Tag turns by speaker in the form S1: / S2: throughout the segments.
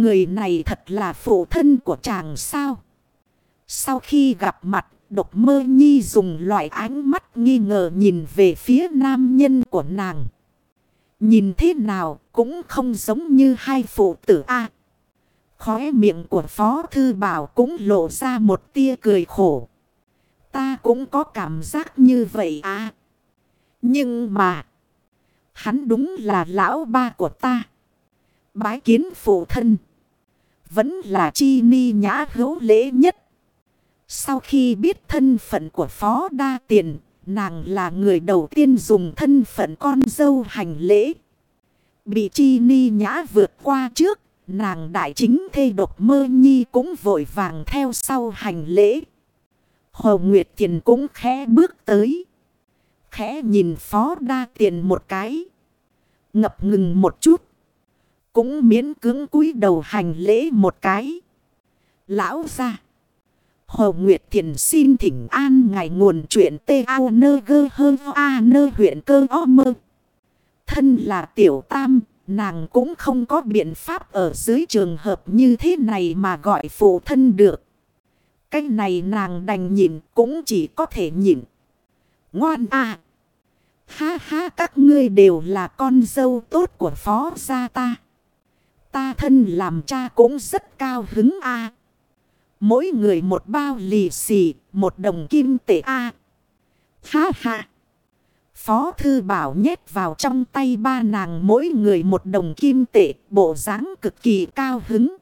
S1: Người này thật là phụ thân của chàng sao? Sau khi gặp mặt, độc mơ nhi dùng loại ánh mắt nghi ngờ nhìn về phía nam nhân của nàng. Nhìn thế nào cũng không giống như hai phụ tử A. khóe miệng của Phó Thư Bảo cũng lộ ra một tia cười khổ. Ta cũng có cảm giác như vậy à. Nhưng mà. Hắn đúng là lão ba của ta. Bái kiến phụ thân. Vẫn là chi ni nhã hữu lễ nhất. Sau khi biết thân phận của Phó Đa Tiền, nàng là người đầu tiên dùng thân phận con dâu hành lễ. Bị chi ni nhã vượt qua trước, nàng đại chính thê độc mơ nhi cũng vội vàng theo sau hành lễ. Hồ Nguyệt Thiền cũng khẽ bước tới. Khẽ nhìn Phó Đa Tiền một cái. Ngập ngừng một chút. Cũng miễn cưỡng cúi đầu hành lễ một cái. Lão ra. Hồ Nguyệt Thiền xin thỉnh an ngài nguồn chuyện tê ao nơ gơ hơ a nơ huyện cơ o mơ. Thân là tiểu tam, nàng cũng không có biện pháp ở dưới trường hợp như thế này mà gọi phụ thân được. Cái này nàng đành nhịn cũng chỉ có thể nhịn. Ngoan à! Ha ha các ngươi đều là con dâu tốt của phó gia ta. Ta thân làm cha cũng rất cao hứng a Mỗi người một bao lì xì, một đồng kim tệ a Ha ha! Phó thư bảo nhét vào trong tay ba nàng mỗi người một đồng kim tệ, bộ dáng cực kỳ cao hứng.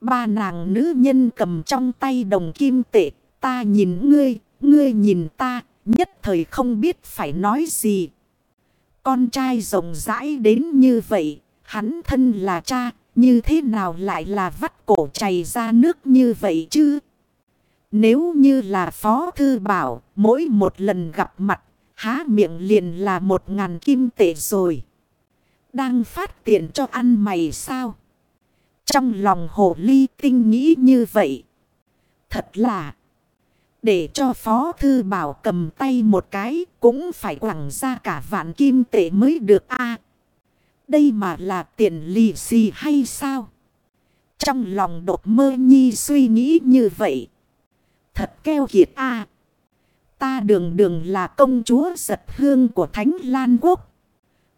S1: Ba nàng nữ nhân cầm trong tay đồng kim tệ, ta nhìn ngươi, ngươi nhìn ta, nhất thời không biết phải nói gì. Con trai rộng rãi đến như vậy, hắn thân là cha, như thế nào lại là vắt cổ chảy ra nước như vậy chứ? Nếu như là Phó Thư Bảo, mỗi một lần gặp mặt, há miệng liền là một ngàn kim tệ rồi. Đang phát tiền cho ăn mày sao? Trong lòng hồ ly tinh nghĩ như vậy. Thật là. Để cho Phó Thư Bảo cầm tay một cái cũng phải quẳng ra cả vạn kim tệ mới được a đây mà là tiền lì xì hay sao? Trong lòng đột mơ nhi suy nghĩ như vậy. Thật keo kiệt a Ta đường đường là công chúa giật hương của Thánh Lan Quốc.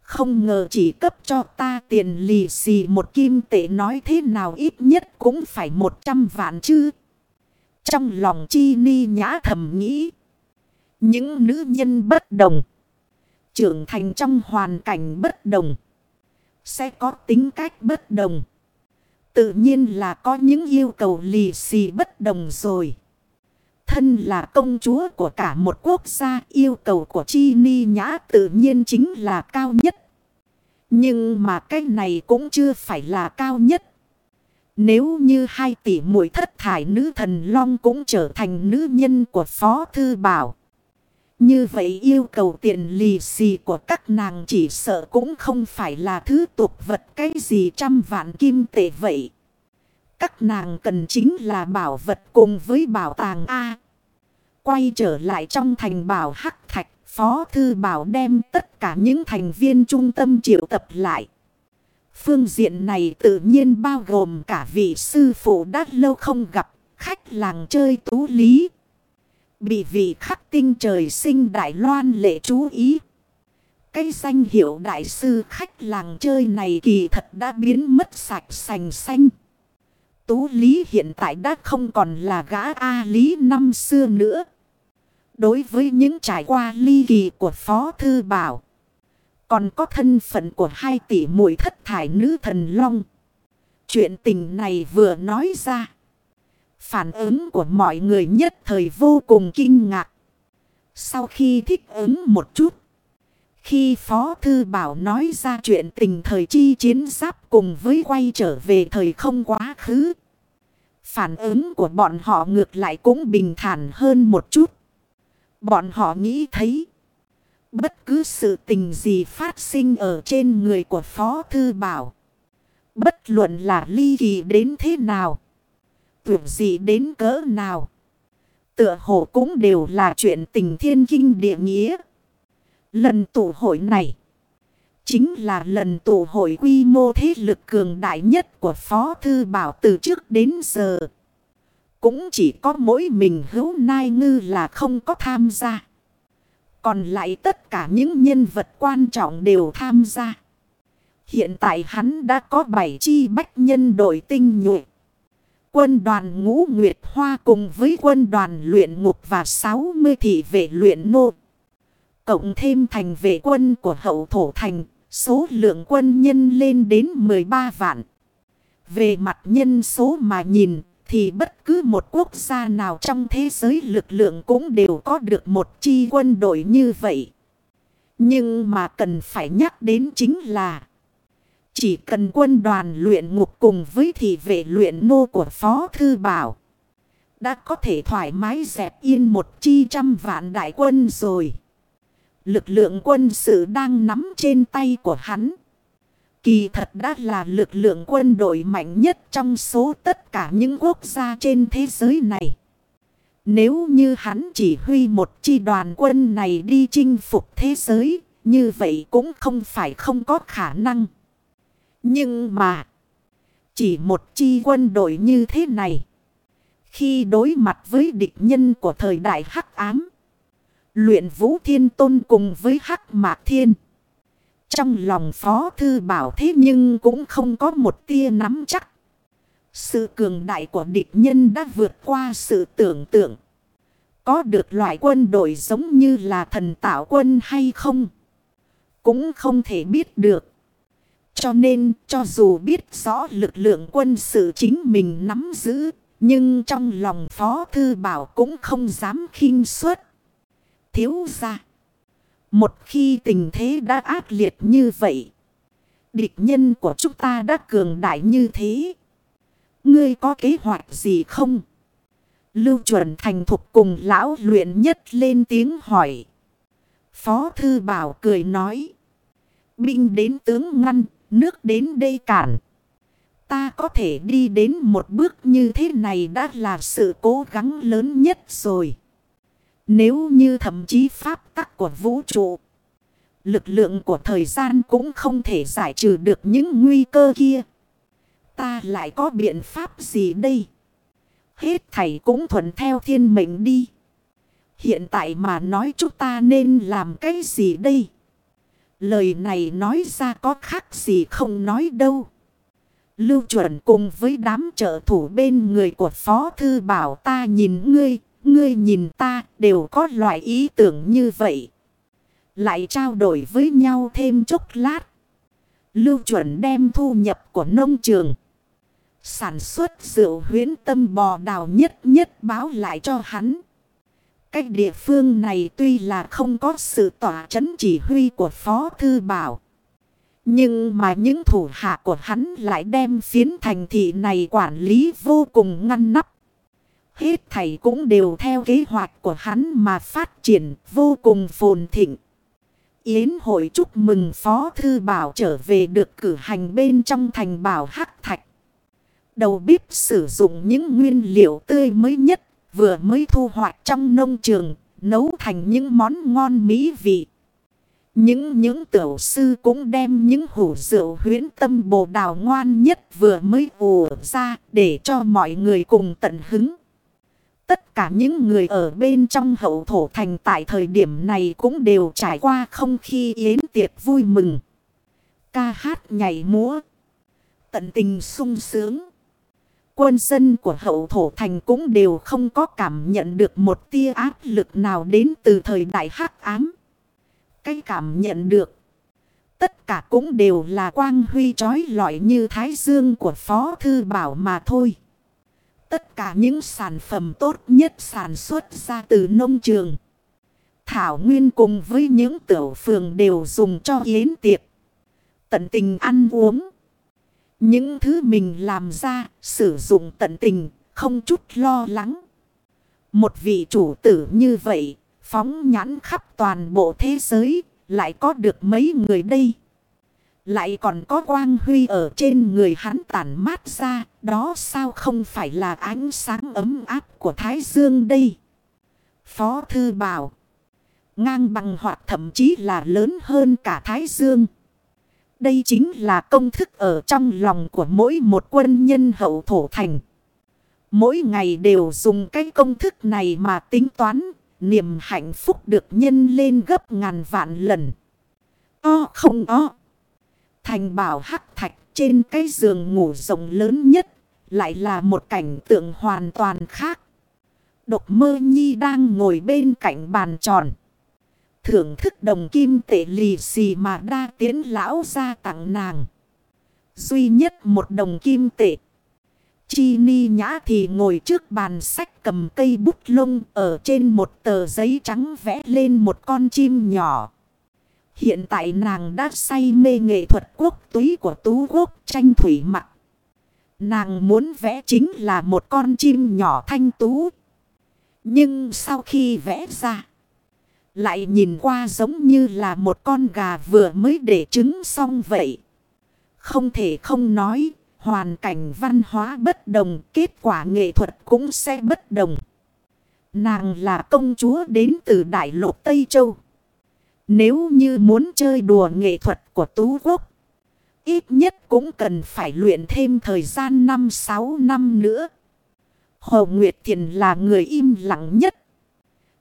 S1: Không ngờ chỉ cấp cho ta tiền lì xì một kim tệ nói thế nào ít nhất cũng phải một trăm vạn chứ. Trong lòng chi ni nhã thầm nghĩ. Những nữ nhân bất đồng. Trưởng thành trong hoàn cảnh bất đồng. Sẽ có tính cách bất đồng. Tự nhiên là có những yêu cầu lì xì bất đồng rồi. Thân là công chúa của cả một quốc gia, yêu cầu của Chi Ni Nhã tự nhiên chính là cao nhất. Nhưng mà cái này cũng chưa phải là cao nhất. Nếu như hai tỷ muội thất thải, nữ thần long cũng trở thành nữ nhân của Phó Thư Bảo. Như vậy yêu cầu tiền lì xì của các nàng chỉ sợ cũng không phải là thứ tục vật cái gì trăm vạn kim tệ vậy. Các nàng cần chính là bảo vật cùng với bảo tàng A. Quay trở lại trong thành bảo Hắc Thạch, Phó Thư Bảo đem tất cả những thành viên trung tâm triệu tập lại. Phương diện này tự nhiên bao gồm cả vị sư phụ đã lâu không gặp, khách làng chơi tú lý. Bị vị khắc tinh trời sinh Đại Loan lệ chú ý. Cái danh hiệu đại sư khách làng chơi này kỳ thật đã biến mất sạch sành xanh. Tú Lý hiện tại đã không còn là gã A Lý năm xưa nữa. Đối với những trải qua ly kỳ của Phó Thư Bảo. Còn có thân phận của hai tỷ muội thất thải nữ thần long. Chuyện tình này vừa nói ra. Phản ứng của mọi người nhất thời vô cùng kinh ngạc. Sau khi thích ứng một chút. Khi Phó Thư Bảo nói ra chuyện tình thời chi chiến giáp cùng với quay trở về thời không quá khứ. Phản ứng của bọn họ ngược lại cũng bình thản hơn một chút. Bọn họ nghĩ thấy. Bất cứ sự tình gì phát sinh ở trên người của Phó Thư Bảo. Bất luận là ly kỳ đến thế nào. Tuyệt gì đến cỡ nào. Tựa hồ cũng đều là chuyện tình thiên kinh địa nghĩa. Lần tụ hội này. Chính là lần tụ hội quy mô thế lực cường đại nhất của Phó Thư Bảo từ trước đến giờ. Cũng chỉ có mỗi mình hữu nai ngư là không có tham gia. Còn lại tất cả những nhân vật quan trọng đều tham gia. Hiện tại hắn đã có 7 chi bách nhân đội tinh nhuệ. Quân đoàn ngũ Nguyệt Hoa cùng với quân đoàn luyện ngục và 60 thị vệ luyện nô. Cộng thêm thành vệ quân của hậu thổ thành, số lượng quân nhân lên đến 13 vạn. Về mặt nhân số mà nhìn, thì bất cứ một quốc gia nào trong thế giới lực lượng cũng đều có được một chi quân đội như vậy. Nhưng mà cần phải nhắc đến chính là chỉ cần quân đoàn luyện ngục cùng với thị vệ luyện nô của Phó Thư Bảo. Đã có thể thoải mái dẹp yên một chi trăm vạn đại quân rồi. Lực lượng quân sự đang nắm trên tay của hắn. Kỳ thật đã là lực lượng quân đội mạnh nhất trong số tất cả những quốc gia trên thế giới này. Nếu như hắn chỉ huy một chi đoàn quân này đi chinh phục thế giới, như vậy cũng không phải không có khả năng. Nhưng mà, chỉ một chi quân đội như thế này, khi đối mặt với địch nhân của thời đại hắc ám, luyện vũ thiên tôn cùng với hắc mạc thiên. Trong lòng phó thư bảo thế nhưng cũng không có một tia nắm chắc. Sự cường đại của địch nhân đã vượt qua sự tưởng tượng. Có được loại quân đội giống như là thần tạo quân hay không? Cũng không thể biết được. Cho nên cho dù biết rõ lực lượng quân sự chính mình nắm giữ. Nhưng trong lòng Phó Thư Bảo cũng không dám khinh suất. Thiếu ra. Một khi tình thế đã ác liệt như vậy. Địch nhân của chúng ta đã cường đại như thế. Ngươi có kế hoạch gì không? Lưu chuẩn thành thục cùng lão luyện nhất lên tiếng hỏi. Phó thư bảo cười nói. Binh đến tướng ngăn, nước đến đây cản. Ta có thể đi đến một bước như thế này đã là sự cố gắng lớn nhất rồi. Nếu như thậm chí pháp tắc của vũ trụ, lực lượng của thời gian cũng không thể giải trừ được những nguy cơ kia. Ta lại có biện pháp gì đây? Hết thầy cũng thuận theo thiên mệnh đi. Hiện tại mà nói chúng ta nên làm cái gì đây? Lời này nói ra có khác gì không nói đâu. Lưu chuẩn cùng với đám trợ thủ bên người của Phó Thư bảo ta nhìn ngươi, ngươi nhìn ta đều có loại ý tưởng như vậy. Lại trao đổi với nhau thêm chốc lát. Lưu chuẩn đem thu nhập của nông trường. Sản xuất rượu huyến tâm bò đào nhất nhất báo lại cho hắn. Cách địa phương này tuy là không có sự tỏa chấn chỉ huy của Phó Thư Bảo. Nhưng mà những thủ hạ của hắn lại đem phiến thành thị này quản lý vô cùng ngăn nắp. Hết thầy cũng đều theo kế hoạch của hắn mà phát triển vô cùng phồn thịnh. Yến hội chúc mừng Phó Thư Bảo trở về được cử hành bên trong thành bảo Hắc Thạch. Đầu bếp sử dụng những nguyên liệu tươi mới nhất vừa mới thu hoạch trong nông trường, nấu thành những món ngon mỹ vị. Những những tiểu sư cũng đem những hủ rượu huyến tâm bồ đào ngoan nhất vừa mới ùa ra để cho mọi người cùng tận hứng. Tất cả những người ở bên trong hậu thổ thành tại thời điểm này cũng đều trải qua không khí yến tiệc vui mừng. Ca hát nhảy múa. Tận tình sung sướng. Quân dân của hậu thổ thành cũng đều không có cảm nhận được một tia áp lực nào đến từ thời đại hắc ám. Cái cảm nhận được. Tất cả cũng đều là quang huy trói lọi như thái dương của Phó Thư Bảo mà thôi. Tất cả những sản phẩm tốt nhất sản xuất ra từ nông trường. Thảo Nguyên cùng với những tiểu phường đều dùng cho yến tiệc. Tận tình ăn uống. Những thứ mình làm ra, sử dụng tận tình, không chút lo lắng. Một vị chủ tử như vậy, phóng nhãn khắp toàn bộ thế giới, lại có được mấy người đây. Lại còn có quang huy ở trên người hắn tản mát ra, đó sao không phải là ánh sáng ấm áp của Thái Dương đây. Phó Thư bảo, ngang bằng hoặc thậm chí là lớn hơn cả Thái Dương. Đây chính là công thức ở trong lòng của mỗi một quân nhân hậu thổ thành. Mỗi ngày đều dùng cái công thức này mà tính toán, niềm hạnh phúc được nhân lên gấp ngàn vạn lần. O không o. Thành bảo hắc thạch trên cái giường ngủ rộng lớn nhất, lại là một cảnh tượng hoàn toàn khác. Độc mơ nhi đang ngồi bên cạnh bàn tròn. Thưởng thức đồng kim tệ lì xì mà đa tiến lão ra tặng nàng. Duy nhất một đồng kim tệ. Chi ni nhã thì ngồi trước bàn sách cầm cây bút lông ở trên một tờ giấy trắng vẽ lên một con chim nhỏ. Hiện tại nàng đã say mê nghệ thuật quốc túy của tú quốc tranh thủy mặc. Nàng muốn vẽ chính là một con chim nhỏ thanh tú. Nhưng sau khi vẽ ra, lại nhìn qua giống như là một con gà vừa mới để trứng xong vậy. Không thể không nói, hoàn cảnh văn hóa bất đồng, kết quả nghệ thuật cũng sẽ bất đồng. Nàng là công chúa đến từ Đại lục Tây Châu. Nếu như muốn chơi đùa nghệ thuật của Tú Quốc, ít nhất cũng cần phải luyện thêm thời gian 5-6 năm nữa. Hồ Nguyệt Thiền là người im lặng nhất.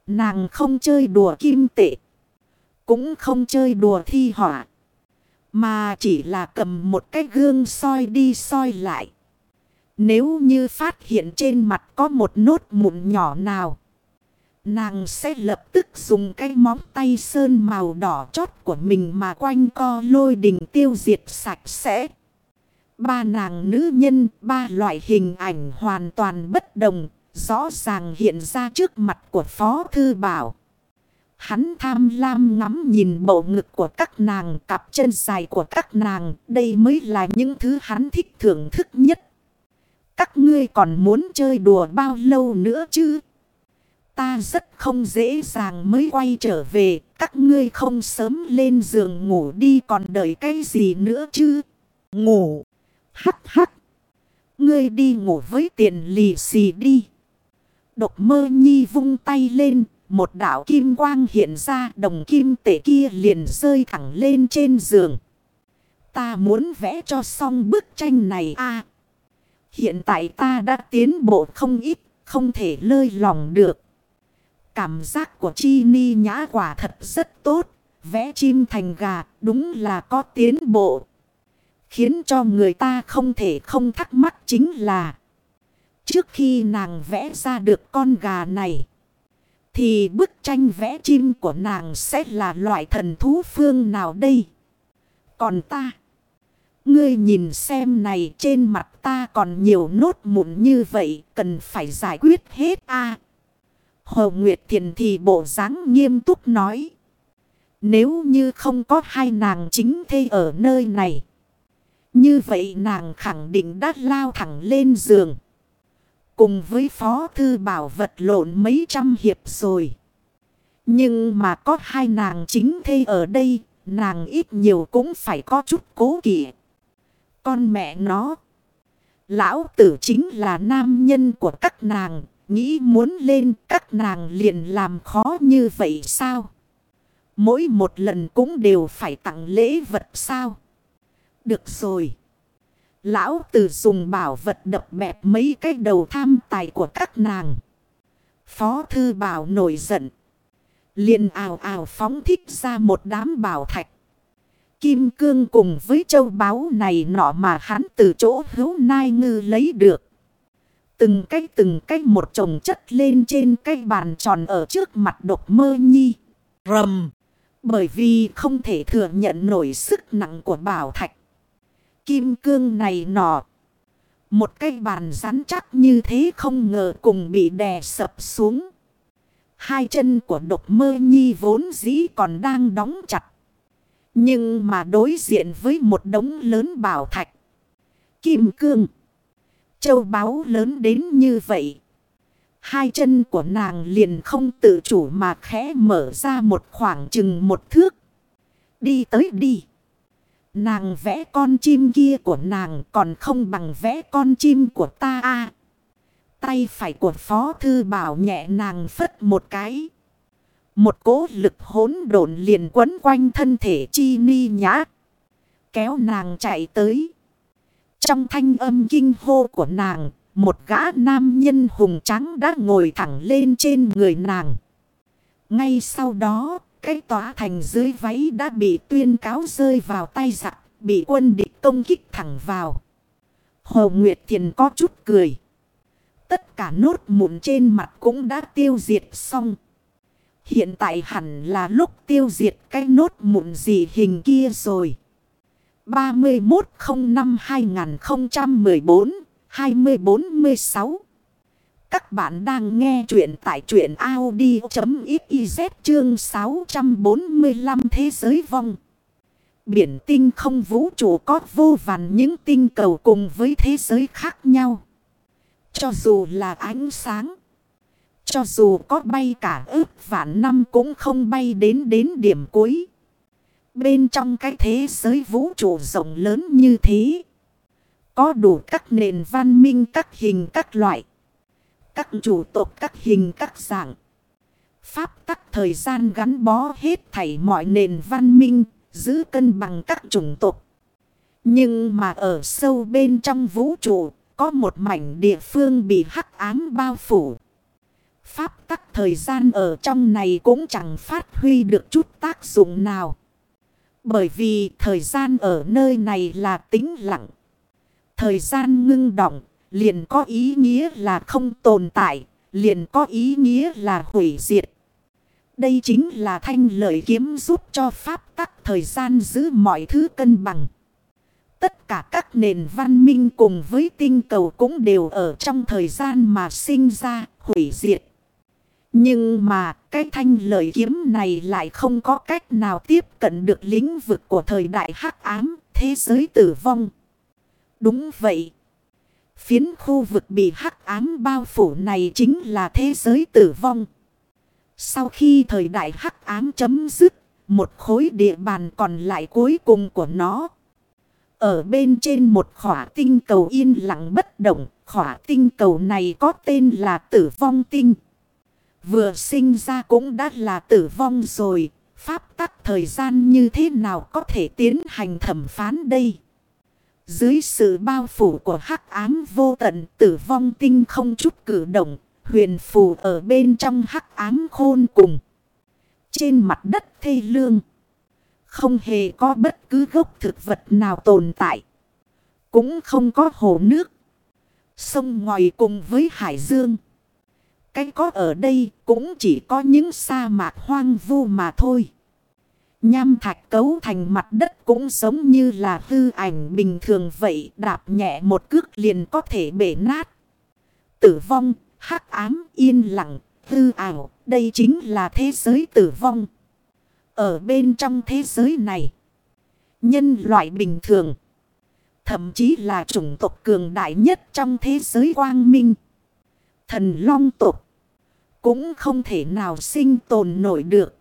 S1: Nàng không chơi đùa kim tệ. Cũng không chơi đùa thi họa. Mà chỉ là cầm một cái gương soi đi soi lại. Nếu như phát hiện trên mặt có một nốt mụn nhỏ nào. Nàng sẽ lập tức dùng cái móng tay sơn màu đỏ chót của mình mà quanh co lôi đình tiêu diệt sạch sẽ. Ba nàng nữ nhân, ba loại hình ảnh hoàn toàn bất đồng, rõ ràng hiện ra trước mặt của Phó Thư Bảo. Hắn tham lam ngắm nhìn bộ ngực của các nàng, cặp chân dài của các nàng, đây mới là những thứ hắn thích thưởng thức nhất. Các ngươi còn muốn chơi đùa bao lâu nữa chứ? Ta rất không dễ dàng mới quay trở về, các ngươi không sớm lên giường ngủ đi còn đợi cái gì nữa chứ? Ngủ! Hắc hắc! Ngươi đi ngủ với tiền lì xì đi. Độc mơ nhi vung tay lên, một đảo kim quang hiện ra đồng kim tể kia liền rơi thẳng lên trên giường. Ta muốn vẽ cho xong bức tranh này a Hiện tại ta đã tiến bộ không ít, không thể lơi lòng được. Cảm giác của Chi Ni nhã quả thật rất tốt, vẽ chim thành gà đúng là có tiến bộ. Khiến cho người ta không thể không thắc mắc chính là Trước khi nàng vẽ ra được con gà này, Thì bức tranh vẽ chim của nàng sẽ là loại thần thú phương nào đây? Còn ta, Ngươi nhìn xem này trên mặt ta còn nhiều nốt mụn như vậy, Cần phải giải quyết hết a Hồ Nguyệt Thiền thì bộ dáng nghiêm túc nói, Nếu như không có hai nàng chính thê ở nơi này, như vậy nàng khẳng định đã lao thẳng lên giường. Cùng với phó thư bảo vật lộn mấy trăm hiệp rồi. Nhưng mà có hai nàng chính thê ở đây, nàng ít nhiều cũng phải có chút cố kỵ. Con mẹ nó. Lão tử chính là nam nhân của các nàng, nghĩ muốn lên các nàng liền làm khó như vậy sao? Mỗi một lần cũng đều phải tặng lễ vật sao? Được rồi. Lão tử dùng bảo vật đập bẹp mấy cái đầu tham tài của các nàng. Phó thư bảo nổi giận. liền ảo ảo phóng thích ra một đám bảo thạch. Kim cương cùng với châu báu này nọ mà hắn từ chỗ hữu nai ngư lấy được. Từng cái từng cái một chồng chất lên trên cái bàn tròn ở trước mặt độc mơ nhi. Rầm. Bởi vì không thể thừa nhận nổi sức nặng của bảo thạch kim cương này nọ. Một cái bàn rắn chắc như thế không ngờ cùng bị đè sập xuống. Hai chân của độc mơ nhi vốn dĩ còn đang đóng chặt. Nhưng mà đối diện với một đống lớn bảo thạch. Kim cương. Châu báu lớn đến như vậy. Hai chân của nàng liền không tự chủ mà khẽ mở ra một khoảng chừng một thước. Đi tới đi. Nàng vẽ con chim kia của nàng còn không bằng vẽ con chim của ta a Tay phải của Phó Thư Bảo nhẹ nàng phất một cái. Một cố lực hỗn độn liền quấn quanh thân thể chi ni nhã. kéo nàng chạy tới. Trong thanh âm kinh hô của nàng, một gã nam nhân hùng trắng đã ngồi thẳng lên trên người nàng. Ngay sau đó, cái tòa thành dưới váy đã bị tuyên cáo rơi vào tay giặc, bị quân địch công kích thẳng vào. Hồ Nguyệt Thiền có chút cười. Tất cả nốt mụn trên mặt cũng đã tiêu diệt xong. Hiện tại hẳn là lúc tiêu diệt cái nốt mụn gì hình kia rồi. 3105-2014-2046 các bạn đang nghe chuyện tại chuyện Audi.xyz chương 645 Thế giới vong. Biển tinh không vũ trụ có vô vàn những tinh cầu cùng với thế giới khác nhau. Cho dù là ánh sáng. Cho dù có bay cả ước vạn năm cũng không bay đến đến điểm cuối. Bên trong cái thế giới vũ trụ rộng lớn như thế. Có đủ các nền văn minh, các hình, các loại. Các chủ tộc các hình các dạng. Pháp tắc thời gian gắn bó hết thảy mọi nền văn minh. Giữ cân bằng các chủng tộc. Nhưng mà ở sâu bên trong vũ trụ. Có một mảnh địa phương bị hắc ám bao phủ. Pháp tắc thời gian ở trong này cũng chẳng phát huy được chút tác dụng nào. Bởi vì thời gian ở nơi này là tĩnh lặng. Thời gian ngưng động, liền có ý nghĩa là không tồn tại, liền có ý nghĩa là hủy diệt. Đây chính là thanh lợi kiếm giúp cho pháp tắc thời gian giữ mọi thứ cân bằng. Tất cả các nền văn minh cùng với tinh cầu cũng đều ở trong thời gian mà sinh ra, hủy diệt. Nhưng mà cái thanh lợi kiếm này lại không có cách nào tiếp cận được lĩnh vực của thời đại hắc ám, thế giới tử vong. Đúng vậy. Phiến khu vực bị hắc ám bao phủ này chính là thế giới tử vong. Sau khi thời đại hắc ám chấm dứt, một khối địa bàn còn lại cuối cùng của nó. Ở bên trên một khỏa tinh cầu yên lặng bất động, khỏa tinh cầu này có tên là tử vong tinh. Vừa sinh ra cũng đã là tử vong rồi. Pháp tắc thời gian như thế nào có thể tiến hành thẩm phán đây? Dưới sự bao phủ của hắc ám vô tận, tử vong tinh không chút cử động. Huyền phù ở bên trong hắc ám khôn cùng. Trên mặt đất thê lương. Không hề có bất cứ gốc thực vật nào tồn tại. Cũng không có hồ nước. Sông ngòi cùng với hải dương. Cái có ở đây cũng chỉ có những sa mạc hoang vu mà thôi. Nham thạch cấu thành mặt đất cũng giống như là hư ảnh bình thường vậy. Đạp nhẹ một cước liền có thể bể nát. Tử vong, hắc ám, yên lặng, hư ảo. Đây chính là thế giới tử vong. Ở bên trong thế giới này. Nhân loại bình thường. Thậm chí là chủng tộc cường đại nhất trong thế giới quang minh. Thần long tộc cũng không thể nào sinh tồn nổi được.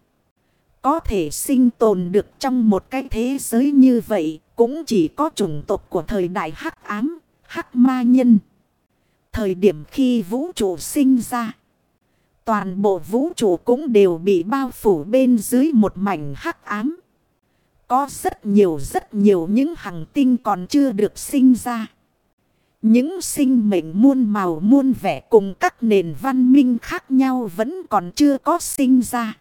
S1: Có thể sinh tồn được trong một cái thế giới như vậy cũng chỉ có chủng tộc của thời đại hắc ám, hắc ma nhân. Thời điểm khi vũ trụ sinh ra, toàn bộ vũ trụ cũng đều bị bao phủ bên dưới một mảnh hắc ám. Có rất nhiều rất nhiều những hành tinh còn chưa được sinh ra. Những sinh mệnh muôn màu muôn vẻ cùng các nền văn minh khác nhau vẫn còn chưa có sinh ra.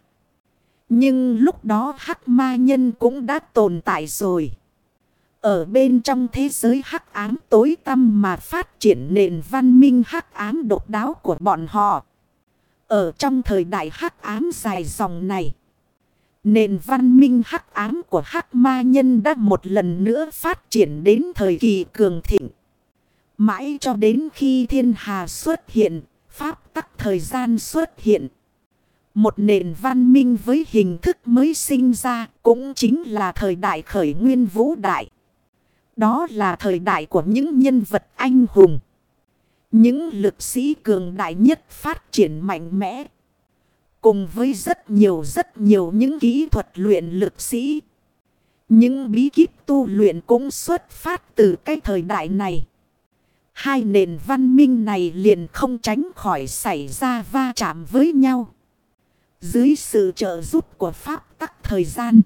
S1: Nhưng lúc đó hắc ma nhân cũng đã tồn tại rồi. Ở bên trong thế giới hắc ám tối tăm mà phát triển nền văn minh hắc ám độc đáo của bọn họ. Ở trong thời đại hắc ám dài dòng này. Nền văn minh hắc ám của hắc ma nhân đã một lần nữa phát triển đến thời kỳ cường thịnh. Mãi cho đến khi thiên hà xuất hiện, pháp tắc thời gian xuất hiện. Một nền văn minh với hình thức mới sinh ra cũng chính là thời đại khởi nguyên vũ đại. Đó là thời đại của những nhân vật anh hùng. Những lực sĩ cường đại nhất phát triển mạnh mẽ. Cùng với rất nhiều rất nhiều những kỹ thuật luyện lực sĩ. Những bí kíp tu luyện cũng xuất phát từ cái thời đại này. Hai nền văn minh này liền không tránh khỏi xảy ra va chạm với nhau. Dưới sự trợ giúp của pháp tắc thời gian.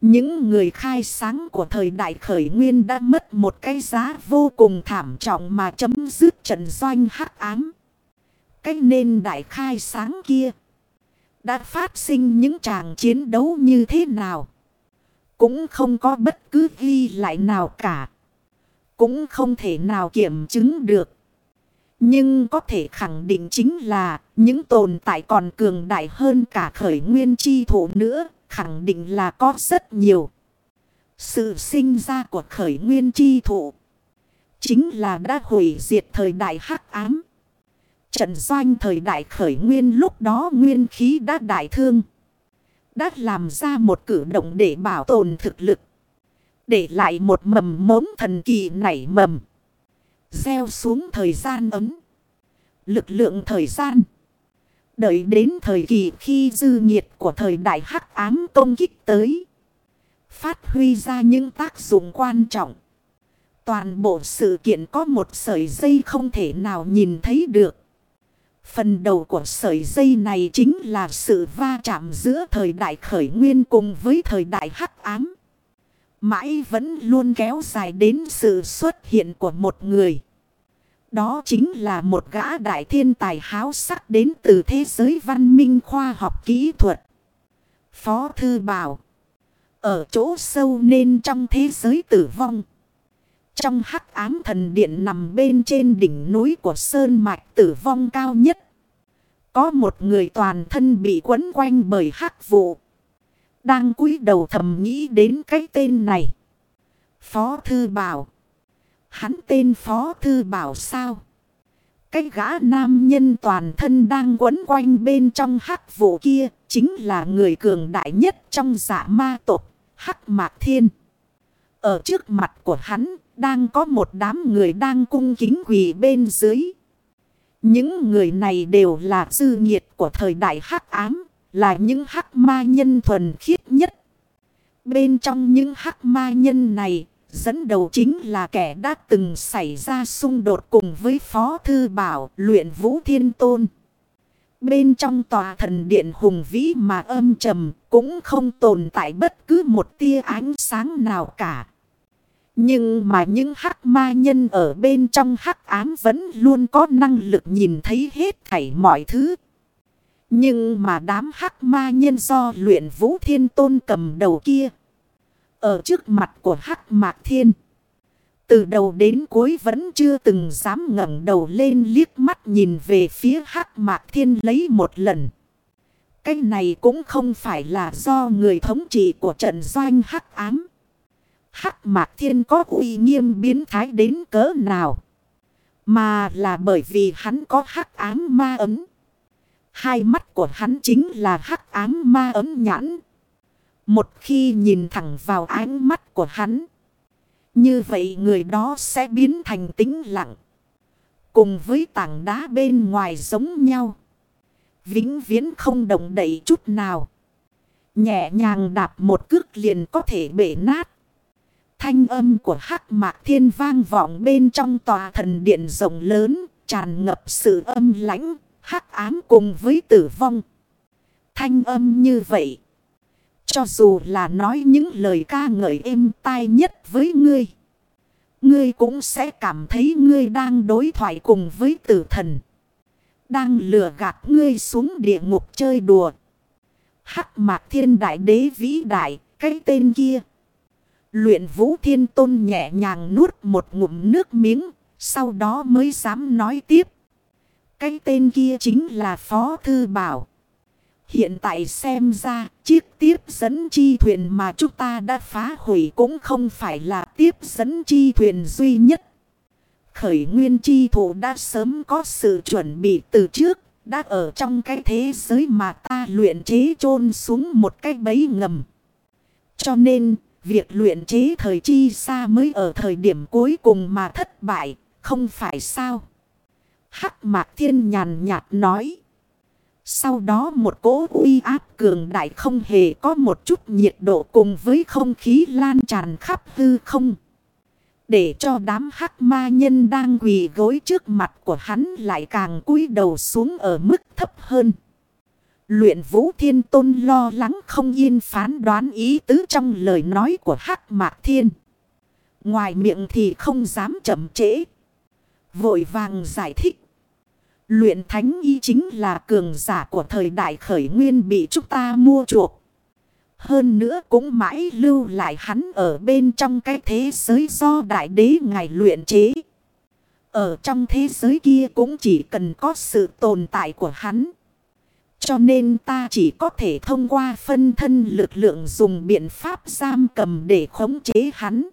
S1: Những người khai sáng của thời đại khởi nguyên đã mất một cái giá vô cùng thảm trọng mà chấm dứt trận doanh hắc ám. Cái nên đại khai sáng kia đã phát sinh những tràng chiến đấu như thế nào. Cũng không có bất cứ ghi lại nào cả. Cũng không thể nào kiểm chứng được. Nhưng có thể khẳng định chính là những tồn tại còn cường đại hơn cả khởi nguyên chi thủ nữa. Khẳng định là có rất nhiều. Sự sinh ra của khởi nguyên chi thủ chính là đã hủy diệt thời đại hắc ám. Trận doanh thời đại khởi nguyên lúc đó nguyên khí đã đại thương. Đã làm ra một cử động để bảo tồn thực lực. Để lại một mầm mống thần kỳ nảy mầm. Gieo xuống thời gian ấm. Lực lượng thời gian. Đợi đến thời kỳ khi dư nhiệt của thời đại hắc ám công kích tới. Phát huy ra những tác dụng quan trọng. Toàn bộ sự kiện có một sợi dây không thể nào nhìn thấy được. Phần đầu của sợi dây này chính là sự va chạm giữa thời đại khởi nguyên cùng với thời đại hắc ám. Mãi vẫn luôn kéo dài đến sự xuất hiện của một người. Đó chính là một gã đại thiên tài háo sắc đến từ thế giới văn minh khoa học kỹ thuật. Phó Thư Bảo Ở chỗ sâu nên trong thế giới tử vong. Trong hắc ám thần điện nằm bên trên đỉnh núi của Sơn Mạch tử vong cao nhất. Có một người toàn thân bị quấn quanh bởi hắc vụ. Đang cúi đầu thầm nghĩ đến cái tên này. Phó Thư Bảo. Hắn tên Phó Thư Bảo sao? Cái gã nam nhân toàn thân đang quấn quanh bên trong hắc vụ kia. Chính là người cường đại nhất trong giả ma tộc Hắc Mạc Thiên. Ở trước mặt của hắn đang có một đám người đang cung kính quỳ bên dưới. Những người này đều là dư nhiệt của thời đại hắc ám, là những hắc ma nhân thuần khiết nhất. Bên trong những hắc ma nhân này, dẫn đầu chính là kẻ đã từng xảy ra xung đột cùng với Phó Thư Bảo luyện Vũ Thiên Tôn. Bên trong tòa thần điện hùng vĩ mà âm trầm cũng không tồn tại bất cứ một tia ánh sáng nào cả. Nhưng mà những hắc ma nhân ở bên trong hắc ám vẫn luôn có năng lực nhìn thấy hết thảy mọi thứ. Nhưng mà đám hắc ma nhân do luyện vũ thiên tôn cầm đầu kia. Ở trước mặt của hắc mạc thiên. Từ đầu đến cuối vẫn chưa từng dám ngẩng đầu lên liếc mắt nhìn về phía hắc mạc thiên lấy một lần. Cái này cũng không phải là do người thống trị của trận doanh hắc ám. Hắc mạc thiên có uy nghiêm biến thái đến cỡ nào. Mà là bởi vì hắn có hắc ám ma ấm. Hai mắt của hắn chính là hắc ám ma ấm nhãn. Một khi nhìn thẳng vào ánh mắt của hắn. Như vậy người đó sẽ biến thành tĩnh lặng. Cùng với tảng đá bên ngoài giống nhau. Vĩnh viễn không động đậy chút nào. Nhẹ nhàng đạp một cước liền có thể bể nát. Thanh âm của hắc mạc thiên vang vọng bên trong tòa thần điện rộng lớn, tràn ngập sự âm lãnh, hắc ám cùng với tử vong. Thanh âm như vậy, cho dù là nói những lời ca ngợi êm tai nhất với ngươi, ngươi cũng sẽ cảm thấy ngươi đang đối thoại cùng với tử thần. Đang lừa gạt ngươi xuống địa ngục chơi đùa. Hắc mạc thiên đại đế vĩ đại, cái tên kia. Luyện vũ thiên tôn nhẹ nhàng nuốt một ngụm nước miếng. Sau đó mới dám nói tiếp. Cái tên kia chính là Phó Thư Bảo. Hiện tại xem ra chiếc tiếp dẫn chi thuyền mà chúng ta đã phá hủy cũng không phải là tiếp dẫn chi thuyền duy nhất. Khởi nguyên chi thủ đã sớm có sự chuẩn bị từ trước, đã ở trong cái thế giới mà ta luyện chế chôn xuống một cái bấy ngầm. Cho nên Việc luyện chế thời chi xa mới ở thời điểm cuối cùng mà thất bại, không phải sao? Hắc mạc thiên nhàn nhạt nói. Sau đó một cỗ uy áp cường đại không hề có một chút nhiệt độ cùng với không khí lan tràn khắp hư không. Để cho đám hắc ma nhân đang quỳ gối trước mặt của hắn lại càng cúi đầu xuống ở mức thấp hơn. Luyện vũ thiên tôn lo lắng không yên phán đoán ý tứ trong lời nói của hắc mạc thiên. Ngoài miệng thì không dám chậm trễ. Vội vàng giải thích. Luyện thánh y chính là cường giả của thời đại khởi nguyên bị chúng ta mua chuộc. Hơn nữa cũng mãi lưu lại hắn ở bên trong cái thế giới do đại đế ngài luyện chế. Ở trong thế giới kia cũng chỉ cần có sự tồn tại của hắn. Cho nên ta chỉ có thể thông qua phân thân lực lượng dùng biện pháp giam cầm để khống chế hắn.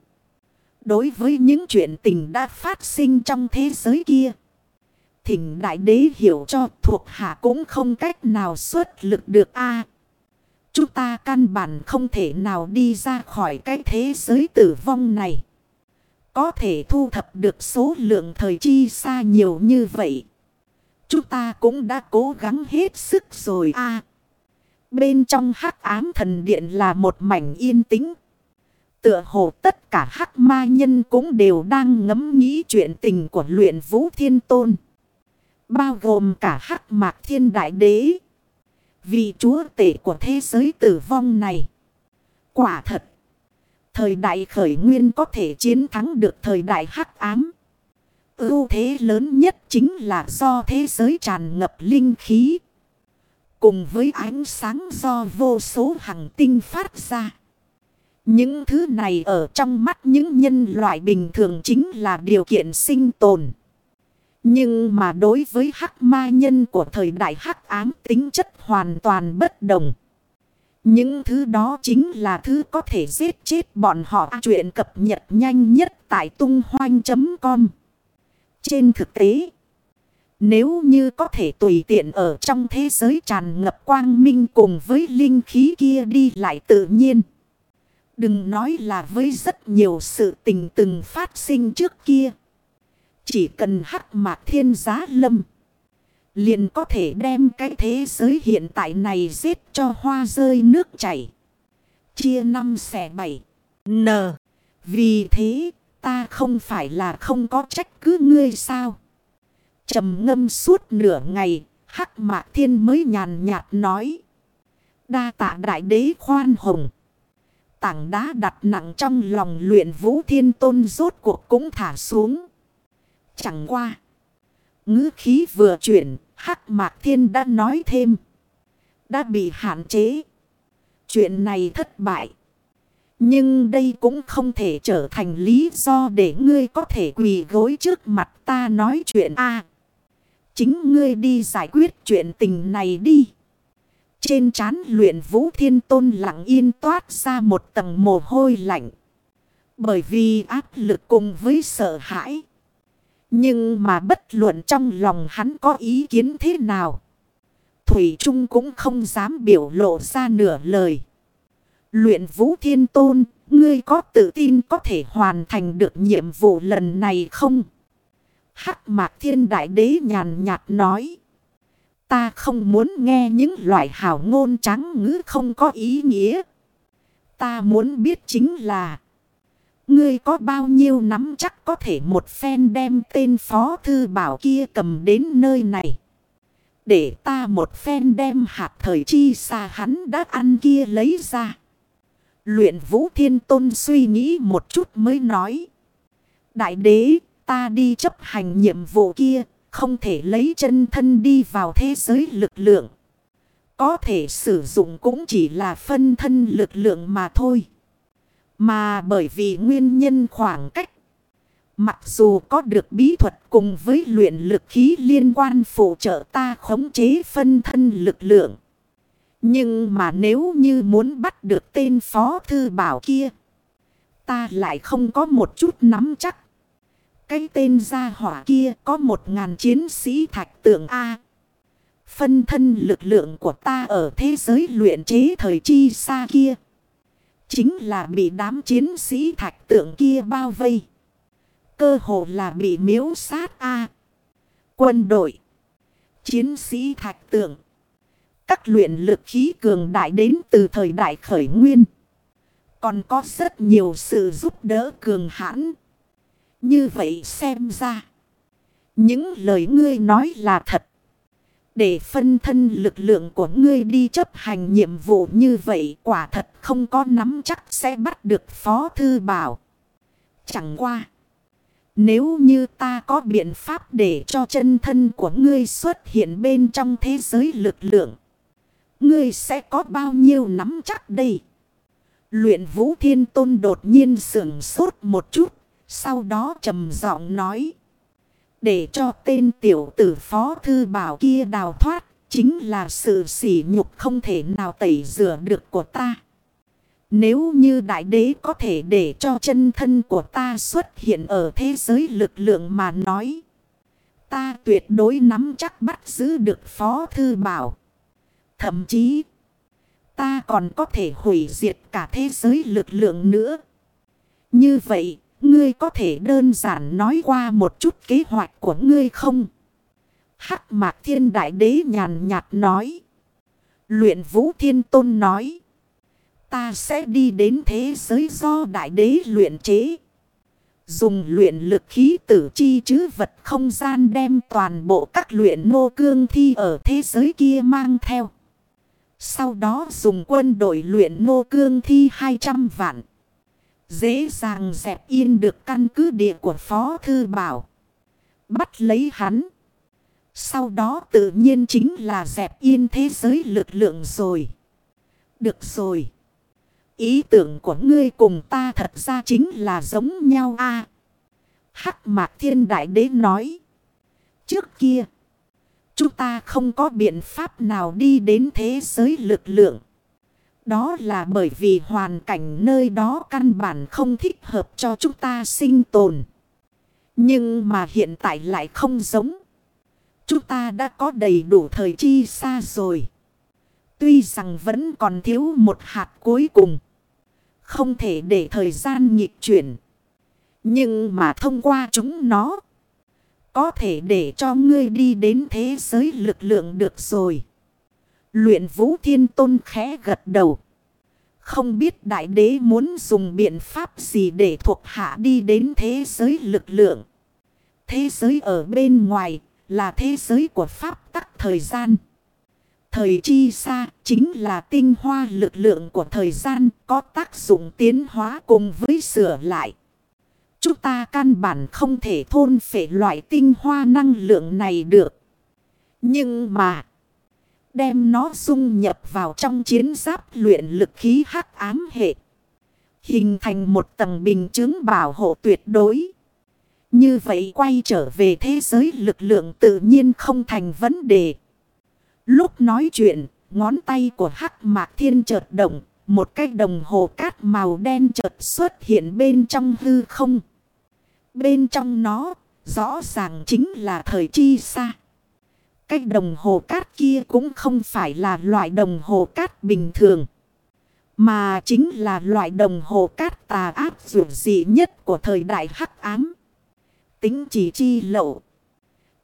S1: Đối với những chuyện tình đã phát sinh trong thế giới kia. Thỉnh đại đế hiểu cho thuộc hạ cũng không cách nào xuất lực được a Chúng ta căn bản không thể nào đi ra khỏi cái thế giới tử vong này. Có thể thu thập được số lượng thời chi xa nhiều như vậy. Chúng ta cũng đã cố gắng hết sức rồi a Bên trong hắc ám thần điện là một mảnh yên tĩnh. Tựa hồ tất cả hắc ma nhân cũng đều đang ngẫm nghĩ chuyện tình của luyện vũ thiên tôn. Bao gồm cả hắc mạc thiên đại đế. Vì chúa tể của thế giới tử vong này. Quả thật. Thời đại khởi nguyên có thể chiến thắng được thời đại hắc ám. Ưu thế lớn nhất chính là do thế giới tràn ngập linh khí. Cùng với ánh sáng do vô số hằng tinh phát ra. Những thứ này ở trong mắt những nhân loại bình thường chính là điều kiện sinh tồn. Nhưng mà đối với hắc ma nhân của thời đại hắc ám tính chất hoàn toàn bất đồng. Những thứ đó chính là thứ có thể giết chết bọn họ chuyện cập nhật nhanh nhất tại tung hoanh.com. Trên thực tế, nếu như có thể tùy tiện ở trong thế giới tràn ngập quang minh cùng với linh khí kia đi lại tự nhiên. Đừng nói là với rất nhiều sự tình từng phát sinh trước kia. Chỉ cần hắc mạc thiên giá lâm. Liền có thể đem cái thế giới hiện tại này giết cho hoa rơi nước chảy. Chia năm xẻ bảy. N. Vì thế, ta không phải là không có trách cứ ngươi sao. trầm ngâm suốt nửa ngày. Hắc mạc thiên mới nhàn nhạt nói. Đa tạ đại đế khoan hồng. Tảng đá đặt nặng trong lòng luyện vũ thiên tôn rốt cuộc cũng thả xuống. Chẳng qua. ngữ khí vừa chuyển, hắc mạc thiên đã nói thêm. Đã bị hạn chế. Chuyện này thất bại. Nhưng đây cũng không thể trở thành lý do để ngươi có thể quỳ gối trước mặt ta nói chuyện a Chính ngươi đi giải quyết chuyện tình này đi. Trên trán luyện vũ thiên tôn lặng yên toát ra một tầng mồ hôi lạnh. Bởi vì áp lực cùng với sợ hãi. Nhưng mà bất luận trong lòng hắn có ý kiến thế nào. Thủy Trung cũng không dám biểu lộ ra nửa lời. Luyện vũ thiên tôn, ngươi có tự tin có thể hoàn thành được nhiệm vụ lần này không? Hắc mạc thiên đại đế nhàn nhạt nói. Ta không muốn nghe những loại hảo ngôn trắng ngữ không có ý nghĩa. Ta muốn biết chính là. Ngươi có bao nhiêu nắm chắc có thể một phen đem tên phó thư bảo kia cầm đến nơi này. Để ta một phen đem hạt thời chi xa hắn đã ăn kia lấy ra. Luyện vũ thiên tôn suy nghĩ một chút mới nói. Đại đế, ta đi chấp hành nhiệm vụ kia, không thể lấy chân thân đi vào thế giới lực lượng. Có thể sử dụng cũng chỉ là phân thân lực lượng mà thôi. Mà bởi vì nguyên nhân khoảng cách. Mặc dù có được bí thuật cùng với luyện lực khí liên quan phụ trợ ta khống chế phân thân lực lượng. Nhưng mà nếu như muốn bắt được tên phó thư bảo kia. Ta lại không có một chút nắm chắc. Cái tên gia hỏa kia có một ngàn chiến sĩ thạch tượng A. Phân thân lực lượng của ta ở thế giới luyện chế thời chi xa kia. Chính là bị đám chiến sĩ thạch tượng kia bao vây. Cơ hồ là bị miếu sát A. Quân đội. Chiến sĩ thạch tượng. Các luyện lực khí cường đại đến từ thời đại khởi nguyên. Còn có rất nhiều sự giúp đỡ cường hãn. Như vậy xem ra. Những lời ngươi nói là thật. Để phân thân lực lượng của ngươi đi chấp hành nhiệm vụ như vậy quả thật không có nắm chắc sẽ bắt được Phó Thư Bảo. Chẳng qua. Nếu như ta có biện pháp để cho chân thân của ngươi xuất hiện bên trong thế giới lực lượng. Ngươi sẽ có bao nhiêu nắm chắc đây? Luyện vũ thiên tôn đột nhiên sưởng sốt một chút. Sau đó trầm giọng nói. Để cho tên tiểu tử phó thư bảo kia đào thoát. Chính là sự sỉ nhục không thể nào tẩy rửa được của ta. Nếu như đại đế có thể để cho chân thân của ta xuất hiện ở thế giới lực lượng mà nói. Ta tuyệt đối nắm chắc bắt giữ được phó thư bảo. Thậm chí, ta còn có thể hủy diệt cả thế giới lực lượng nữa. Như vậy, ngươi có thể đơn giản nói qua một chút kế hoạch của ngươi không? Hắc mạc thiên đại đế nhàn nhạt nói. Luyện vũ thiên tôn nói. Ta sẽ đi đến thế giới do đại đế luyện chế. Dùng luyện lực khí tử chi chứ vật không gian đem toàn bộ các luyện nô cương thi ở thế giới kia mang theo. Sau đó dùng quân đội luyện nô cương thi 200 vạn. Dễ dàng dẹp yên được căn cứ địa của Phó Thư Bảo. Bắt lấy hắn. Sau đó tự nhiên chính là dẹp yên thế giới lực lượng rồi. Được rồi. Ý tưởng của ngươi cùng ta thật ra chính là giống nhau a Hắc Mạc Thiên Đại Đế nói. Trước kia. Chúng ta không có biện pháp nào đi đến thế giới lực lượng. Đó là bởi vì hoàn cảnh nơi đó căn bản không thích hợp cho chúng ta sinh tồn. Nhưng mà hiện tại lại không giống. Chúng ta đã có đầy đủ thời chi xa rồi. Tuy rằng vẫn còn thiếu một hạt cuối cùng. Không thể để thời gian nhịp chuyển. Nhưng mà thông qua chúng nó. Có thể để cho ngươi đi đến thế giới lực lượng được rồi. Luyện vũ thiên tôn khẽ gật đầu. Không biết đại đế muốn dùng biện pháp gì để thuộc hạ đi đến thế giới lực lượng. Thế giới ở bên ngoài là thế giới của pháp tắc thời gian. Thời chi xa chính là tinh hoa lực lượng của thời gian có tác dụng tiến hóa cùng với sửa lại. Chúng ta căn bản không thể thôn phệ loại tinh hoa năng lượng này được. Nhưng mà, đem nó dung nhập vào trong chiến giáp luyện lực khí hắc ám hệ. Hình thành một tầng bình chứng bảo hộ tuyệt đối. Như vậy quay trở về thế giới lực lượng tự nhiên không thành vấn đề. Lúc nói chuyện, ngón tay của hắc mạc thiên chợt động, một cái đồng hồ cát màu đen chợt xuất hiện bên trong hư không. Bên trong nó, rõ ràng chính là thời chi xa. Cái đồng hồ cát kia cũng không phải là loại đồng hồ cát bình thường. Mà chính là loại đồng hồ cát tà ác dù dị nhất của thời đại hắc ám. Tính chỉ chi lậu.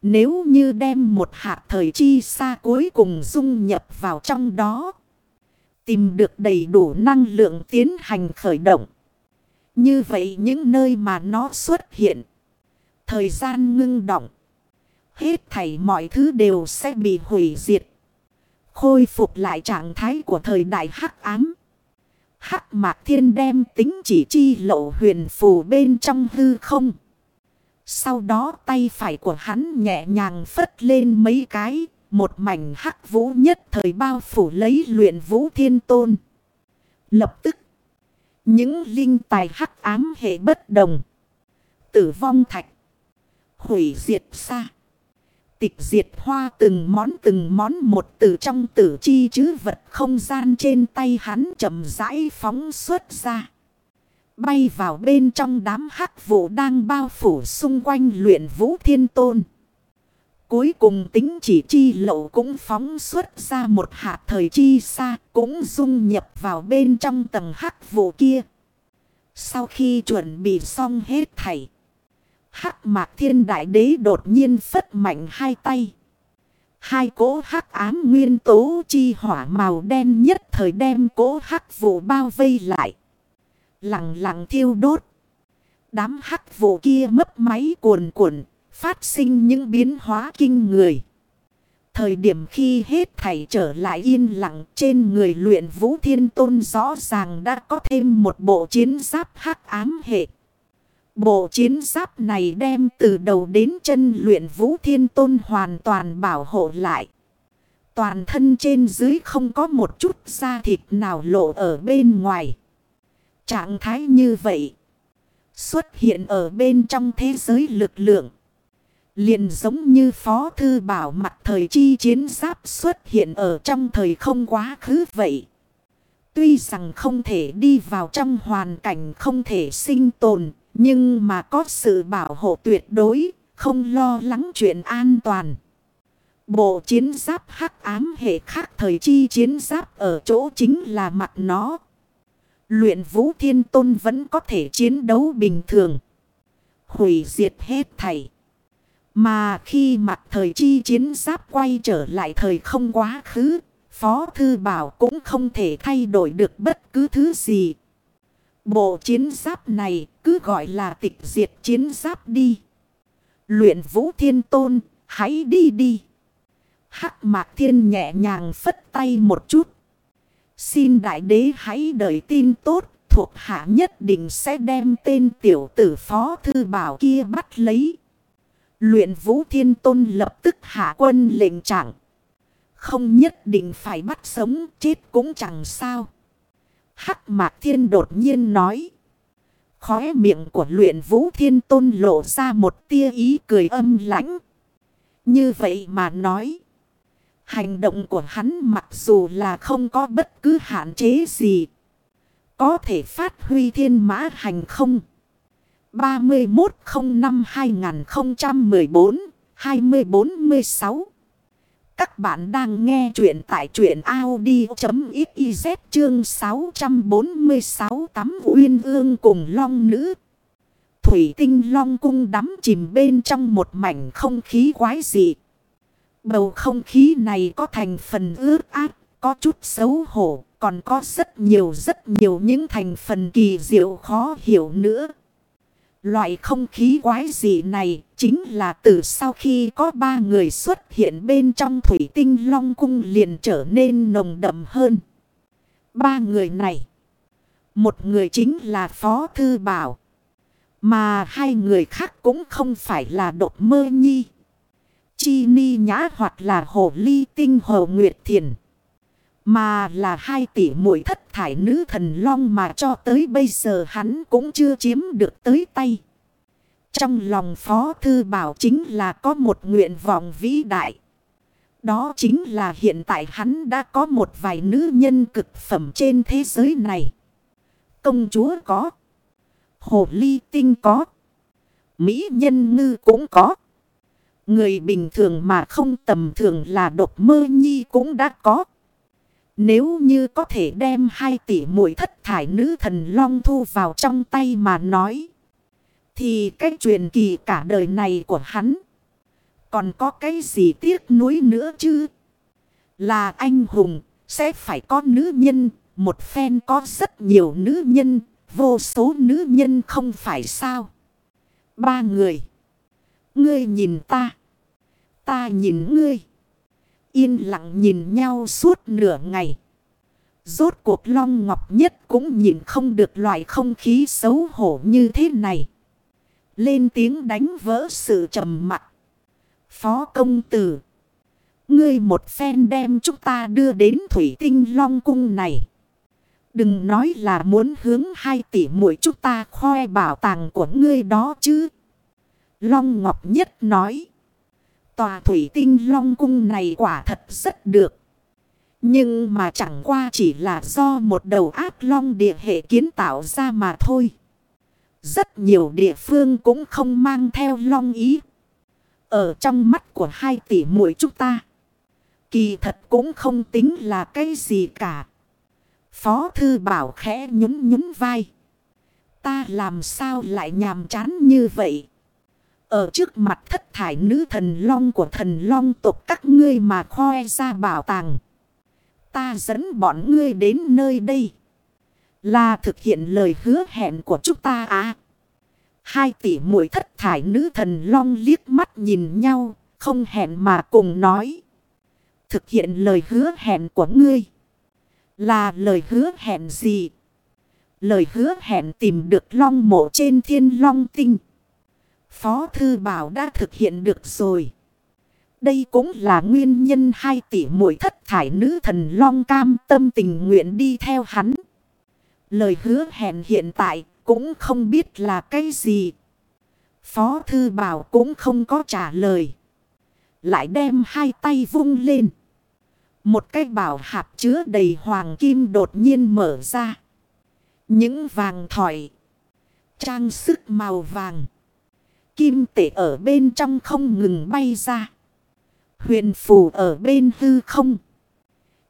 S1: Nếu như đem một hạt thời chi xa cuối cùng dung nhập vào trong đó. Tìm được đầy đủ năng lượng tiến hành khởi động. Như vậy những nơi mà nó xuất hiện. Thời gian ngưng động. Hết thảy mọi thứ đều sẽ bị hủy diệt. Khôi phục lại trạng thái của thời đại hắc ám. Hắc mạc thiên đem tính chỉ chi lộ huyền phù bên trong hư không. Sau đó tay phải của hắn nhẹ nhàng phất lên mấy cái. Một mảnh hắc vũ nhất thời bao phủ lấy luyện vũ thiên tôn. Lập tức. Những linh tài hắc ám hệ bất đồng. Tử vong thạch. Hủy diệt xa. Tịch diệt hoa từng món từng món một từ trong tử chi chứ vật không gian trên tay hắn chậm rãi phóng xuất ra. Bay vào bên trong đám hắc vụ đang bao phủ xung quanh luyện vũ thiên tôn. Cuối cùng tính chỉ chi lậu cũng phóng xuất ra một hạt thời chi xa cũng dung nhập vào bên trong tầng hắc vụ kia. Sau khi chuẩn bị xong hết thảy. Hắc mạc thiên đại đế đột nhiên phất mạnh hai tay. Hai cỗ hắc ám nguyên tố chi hỏa màu đen nhất thời đem cỗ hắc vụ bao vây lại. Lặng lặng thiêu đốt. Đám hắc vụ kia mấp máy cuồn cuộn, phát sinh những biến hóa kinh người. Thời điểm khi hết thảy trở lại yên lặng trên người luyện vũ thiên tôn rõ ràng đã có thêm một bộ chiến giáp hắc ám hệ. Bộ chiến giáp này đem từ đầu đến chân luyện vũ thiên tôn hoàn toàn bảo hộ lại. Toàn thân trên dưới không có một chút da thịt nào lộ ở bên ngoài. Trạng thái như vậy xuất hiện ở bên trong thế giới lực lượng. Liền giống như Phó Thư Bảo mặt thời chi chiến giáp xuất hiện ở trong thời không quá khứ vậy. Tuy rằng không thể đi vào trong hoàn cảnh không thể sinh tồn, nhưng mà có sự bảo hộ tuyệt đối, không lo lắng chuyện an toàn. Bộ chiến giáp hắc ám hệ khác thời chi chiến giáp ở chỗ chính là mặt nó. Luyện vũ thiên tôn vẫn có thể chiến đấu bình thường. Hủy diệt hết thảy. Mà khi mặt thời chi chiến giáp quay trở lại thời không quá khứ, Phó Thư Bảo cũng không thể thay đổi được bất cứ thứ gì. Bộ chiến giáp này cứ gọi là tịch diệt chiến giáp đi. Luyện vũ thiên tôn, hãy đi đi. Hắc mạc thiên nhẹ nhàng phất tay một chút. Xin đại đế hãy đợi tin tốt. Thuộc hạ nhất định sẽ đem tên tiểu tử phó thư bảo kia bắt lấy. Luyện vũ thiên tôn lập tức hạ quân lệnh trạng. Không nhất định phải bắt sống chết cũng chẳng sao. Hắc mạc thiên đột nhiên nói. Khóe miệng của luyện vũ thiên tôn lộ ra một tia ý cười âm lãnh. Như vậy mà nói. Hành động của hắn mặc dù là không có bất cứ hạn chế gì. Có thể phát huy thiên mã hành không. 3105-2014-2046 các bạn đang nghe chuyện tại truyện Audi.xyz chương 646 tắm uyên ương cùng long nữ. Thủy tinh long cung đắm chìm bên trong một mảnh không khí quái dị. Bầu không khí này có thành phần ướt ác, có chút xấu hổ, còn có rất nhiều rất nhiều những thành phần kỳ diệu khó hiểu nữa. Loại không khí quái dị này chính là từ sau khi có ba người xuất hiện bên trong thủy tinh long cung liền trở nên nồng đậm hơn. Ba người này. Một người chính là Phó Thư Bảo. Mà hai người khác cũng không phải là độc mơ nhi. Chi ni nhã hoặc là hồ ly tinh hồ nguyệt thiền. Mà là hai tỷ muội thất thải nữ thần long mà cho tới bây giờ hắn cũng chưa chiếm được tới tay. Trong lòng Phó Thư Bảo chính là có một nguyện vọng vĩ đại. Đó chính là hiện tại hắn đã có một vài nữ nhân cực phẩm trên thế giới này. Công chúa có. Hồ ly tinh có. Mỹ nhân ngư cũng có. Người bình thường mà không tầm thường là độc mơ nhi cũng đã có. Nếu như có thể đem hai tỷ muội thất thải nữ thần long thu vào trong tay mà nói. Thì cái truyền kỳ cả đời này của hắn. Còn có cái gì tiếc nuối nữa chứ? Là anh hùng, sẽ phải có nữ nhân. Một phen có rất nhiều nữ nhân, vô số nữ nhân không phải sao? Ba người. Ngươi nhìn ta. Ta nhìn ngươi. Yên lặng nhìn nhau suốt nửa ngày. Rốt cuộc long ngọc nhất cũng nhìn không được loại không khí xấu hổ như thế này. Lên tiếng đánh vỡ sự trầm mặc. Phó công tử. Ngươi một phen đem chúng ta đưa đến thủy tinh long cung này. Đừng nói là muốn hướng hai tỷ muội chúng ta khoe bảo tàng của ngươi đó chứ. Long Ngọc Nhất nói. Tòa thủy tinh long cung này quả thật rất được. Nhưng mà chẳng qua chỉ là do một đầu ác long địa hệ kiến tạo ra mà thôi. Rất nhiều địa phương cũng không mang theo long ý. Ở trong mắt của hai tỷ muội chúng ta. Kỳ thật cũng không tính là cái gì cả. Phó thư bảo khẽ nhún nhún vai. Ta làm sao lại nhàm chán như vậy? Ở trước mặt thất thải nữ thần long của thần long tộc các ngươi mà khoe ra bảo tàng. Ta dẫn bọn ngươi đến nơi đây. Là thực hiện lời hứa hẹn của chúng ta à. Hai tỷ muội thất thải nữ thần long liếc mắt nhìn nhau. Không hẹn mà cùng nói. thực hiện lời hứa hẹn của ngươi. Là lời hứa hẹn gì? Lời hứa hẹn tìm được long mộ trên thiên long tinh. Phó Thư Bảo đã thực hiện được rồi. Đây cũng là nguyên nhân hai tỷ muội thất thải nữ thần long cam tâm tình nguyện đi theo hắn. Lời hứa hẹn hiện tại cũng không biết là cái gì. Phó Thư Bảo cũng không có trả lời. Lại đem hai tay vung lên. Một cái bảo hạp chứa đầy hoàng kim đột nhiên mở ra. Những vàng thỏi. Trang sức màu vàng. Kim tể ở bên trong không ngừng bay ra. Huyền phù ở bên hư không.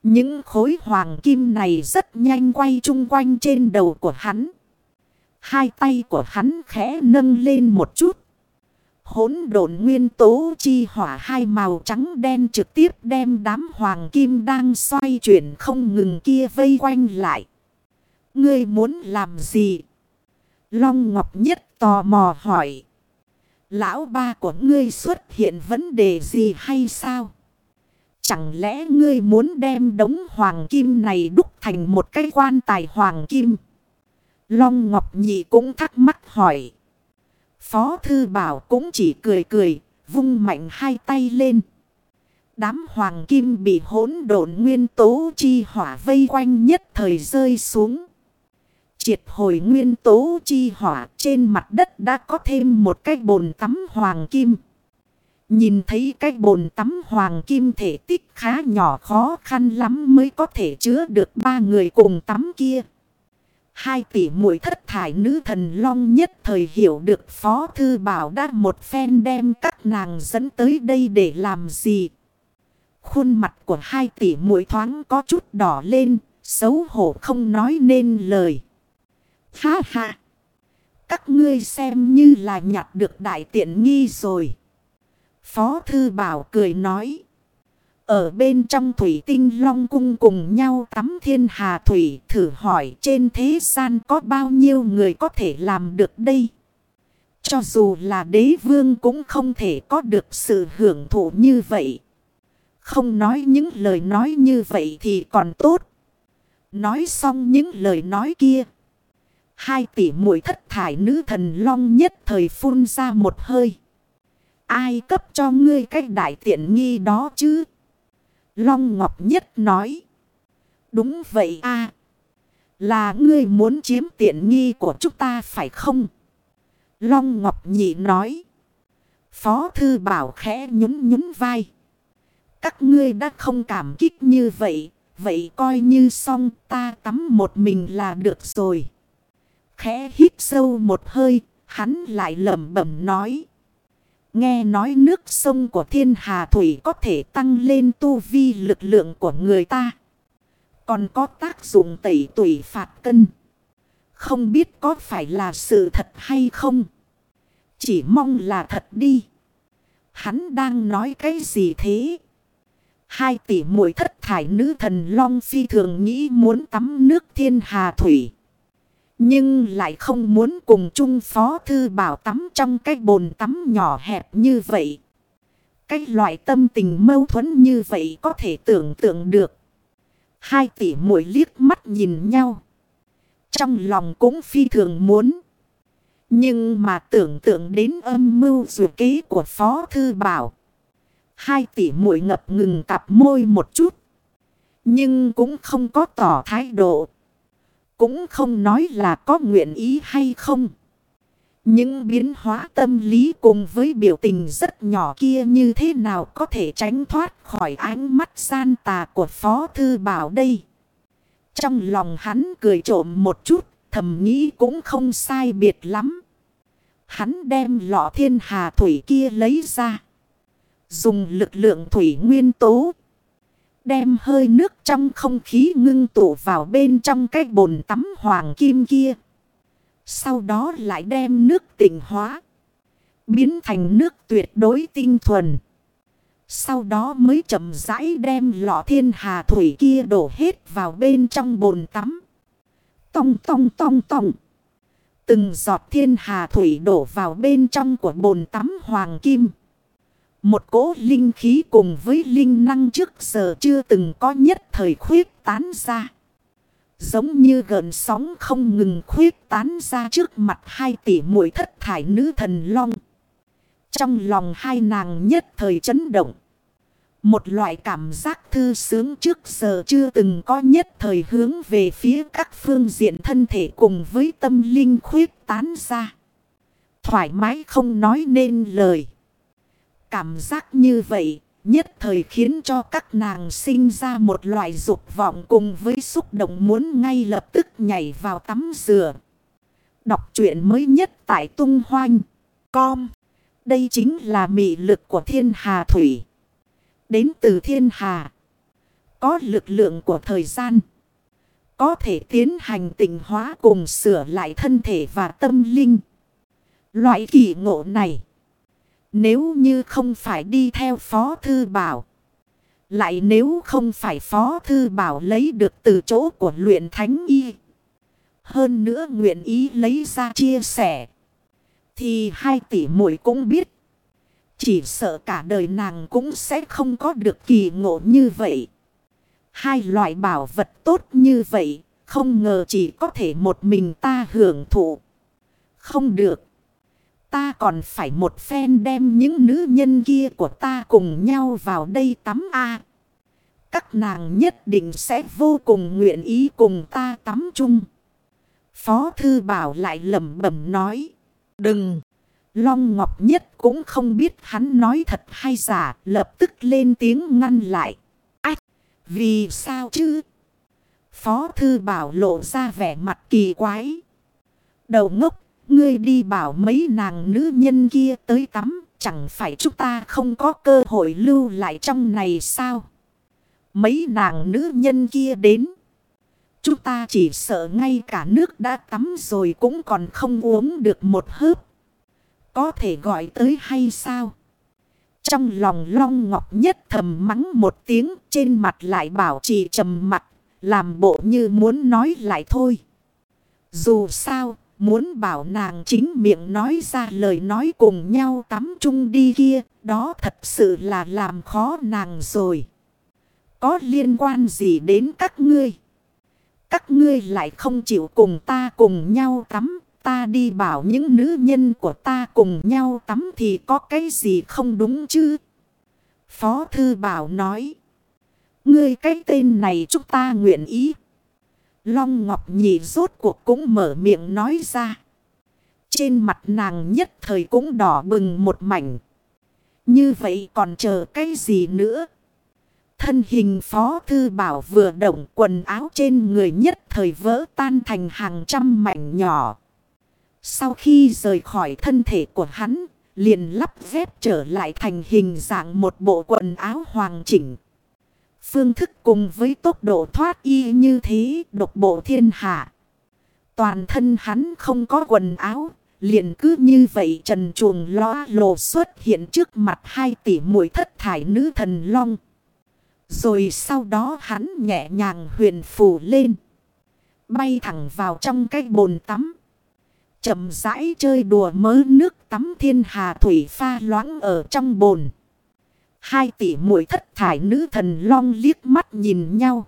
S1: Những khối hoàng kim này rất nhanh quay chung quanh trên đầu của hắn. Hai tay của hắn khẽ nâng lên một chút. Hốn độn nguyên tố chi hỏa hai màu trắng đen trực tiếp đem đám hoàng kim đang xoay chuyển không ngừng kia vây quanh lại. Ngươi muốn làm gì? Long Ngọc Nhất tò mò hỏi. Lão ba của ngươi xuất hiện vấn đề gì hay sao? Chẳng lẽ ngươi muốn đem đống hoàng kim này đúc thành một cái quan tài hoàng kim? Long Ngọc Nhị cũng thắc mắc hỏi. Phó Thư Bảo cũng chỉ cười cười, vung mạnh hai tay lên. Đám hoàng kim bị hỗn độn nguyên tố chi hỏa vây quanh nhất thời rơi xuống. Triệt hồi nguyên tố chi hỏa trên mặt đất đã có thêm một cái bồn tắm hoàng kim. Nhìn thấy cái bồn tắm hoàng kim thể tích khá nhỏ khó khăn lắm mới có thể chứa được ba người cùng tắm kia. Hai tỷ muội thất thải nữ thần long nhất thời hiểu được Phó Thư Bảo đã một phen đem các nàng dẫn tới đây để làm gì. Khuôn mặt của hai tỷ muội thoáng có chút đỏ lên, xấu hổ không nói nên lời. Ha ha! Các ngươi xem như là nhặt được đại tiện nghi rồi. Phó Thư Bảo cười nói. Ở bên trong thủy tinh long cung cùng nhau tắm thiên hà thủy thử hỏi trên thế gian có bao nhiêu người có thể làm được đây. Cho dù là đế vương cũng không thể có được sự hưởng thụ như vậy. Không nói những lời nói như vậy thì còn tốt. Nói xong những lời nói kia. Hai tỷ muội thất thải nữ thần long nhất thời phun ra một hơi. Ai cấp cho ngươi cách đại tiện nghi đó chứ? Long Ngọc Nhất nói. Đúng vậy a Là ngươi muốn chiếm tiện nghi của chúng ta phải không? Long Ngọc Nhị nói. Phó Thư Bảo khẽ nhún nhún vai. Các ngươi đã không cảm kích như vậy. Vậy coi như xong, ta tắm một mình là được rồi. Khẽ hít sâu một hơi. Hắn lại lẩm bẩm nói. Nghe nói nước sông của thiên hà thủy có thể tăng lên tu vi lực lượng của người ta. Còn có tác dụng tẩy tủy phạt cân. Không biết có phải là sự thật hay không. Chỉ mong là thật đi. Hắn đang nói cái gì thế? Hai tỷ muội thất thải nữ thần Long Phi thường nghĩ muốn tắm nước thiên hà thủy. Nhưng lại không muốn cùng chung phó thư bảo tắm trong cái bồn tắm nhỏ hẹp như vậy. Cái loại tâm tình mâu thuẫn như vậy có thể tưởng tượng được. Hai tỷ mũi liếc mắt nhìn nhau. Trong lòng cũng phi thường muốn. Nhưng mà tưởng tượng đến âm mưu dù kế của Phó Thư Bảo. Hai tỷ mũi ngập ngừng cặp môi một chút. Nhưng cũng không có tỏ thái độ. Cũng không nói là có nguyện ý hay không. Những biến hóa tâm lý cùng với biểu tình rất nhỏ kia như thế nào có thể tránh thoát khỏi ánh mắt gian tà của Phó Thư Bảo đây. Trong lòng hắn cười trộm một chút, thầm nghĩ cũng không sai biệt lắm. Hắn đem lọ thiên hà thủy kia lấy ra. Dùng lực lượng thủy nguyên tố Đem hơi nước trong không khí ngưng tụ vào bên trong cái bồn tắm hoàng kim kia. Sau đó lại đem nước tỉnh hóa. Biến thành nước tuyệt đối tinh thuần. Sau đó mới chậm rãi đem lọ thiên hà thủy kia đổ hết vào bên trong bồn tắm. Tông tông tông tông. Từng giọt thiên hà thủy đổ vào bên trong của bồn tắm hoàng kim. Một cỗ linh khí cùng với linh năng trước giờ chưa từng có nhất thời khuyết tán ra. Giống như gần sóng không ngừng khuyết tán ra trước mặt hai tỷ mũi thất thải nữ thần long. Trong lòng hai nàng nhất thời chấn động. Một loại cảm giác thư sướng trước giờ chưa từng có nhất thời hướng về phía các phương diện thân thể cùng với tâm linh khuyết tán ra. Thoải mái không nói nên lời. Cảm giác như vậy, nhất thời khiến cho các nàng sinh ra một loại dục vọng cùng với xúc động muốn ngay lập tức nhảy vào tắm dừa. Đọc truyện mới nhất tại tung hoanh. Com. Đây chính là mị lực của thiên hà thủy. Đến từ thiên hà. Có lực lượng của thời gian. Có thể tiến hành tình hóa cùng sửa lại thân thể và tâm linh. Loại kỳ ngộ này. Nếu như không phải đi theo Phó Thư Bảo. Lại nếu không phải Phó Thư Bảo lấy được từ chỗ của luyện thánh y. Hơn nữa nguyện ý lấy ra chia sẻ. Thì hai tỷ muội cũng biết. Chỉ sợ cả đời nàng cũng sẽ không có được kỳ ngộ như vậy. Hai loại bảo vật tốt như vậy. Không ngờ chỉ có thể một mình ta hưởng thụ. Không được. Ta còn phải một phen đem những nữ nhân kia của ta cùng nhau vào đây tắm a Các nàng nhất định sẽ vô cùng nguyện ý cùng ta tắm chung. Phó Thư Bảo lại lầm bẩm nói. Đừng! Long Ngọc Nhất cũng không biết hắn nói thật hay giả, lập tức lên tiếng ngăn lại. Ách! Vì sao chứ? Phó Thư Bảo lộ ra vẻ mặt kỳ quái. Đầu ngốc Ngươi đi bảo mấy nàng nữ nhân kia tới tắm. Chẳng phải chúng ta không có cơ hội lưu lại trong này sao? Mấy nàng nữ nhân kia đến. Chúng ta chỉ sợ ngay cả nước đã tắm rồi cũng còn không uống được một hớp. Có thể gọi tới hay sao? Trong lòng long ngọc nhất thầm mắng một tiếng trên mặt lại bảo trì trầm mặt. Làm bộ như muốn nói lại thôi. Dù sao Muốn bảo nàng chính miệng nói ra lời nói cùng nhau tắm chung đi kia, đó thật sự là làm khó nàng rồi. Có liên quan gì đến các ngươi? Các ngươi lại không chịu cùng ta cùng nhau tắm, ta đi bảo những nữ nhân của ta cùng nhau tắm thì có cái gì không đúng chứ? Phó Thư Bảo nói, ngươi cái tên này chúng ta nguyện ý. Long Ngọc Nhị rốt cuộc cũng mở miệng nói ra. Trên mặt nàng nhất thời cũng đỏ bừng một mảnh. Như vậy còn chờ cái gì nữa? Thân hình phó thư bảo vừa động quần áo trên người nhất thời vỡ tan thành hàng trăm mảnh nhỏ. Sau khi rời khỏi thân thể của hắn, liền lắp ghép trở lại thành hình dạng một bộ quần áo hoàng chỉnh. Phương thức cùng với tốc độ thoát y như thế độc bộ thiên hạ. Toàn thân hắn không có quần áo, liền cứ như vậy trần chuồng lóa lồ xuất hiện trước mặt hai tỷ mũi thất thải nữ thần long. Rồi sau đó hắn nhẹ nhàng huyền phù lên. Bay thẳng vào trong cái bồn tắm. chậm rãi chơi đùa mớ nước tắm thiên hà thủy pha loãng ở trong bồn. Hai tỷ muội thất thải nữ thần long liếc mắt nhìn nhau.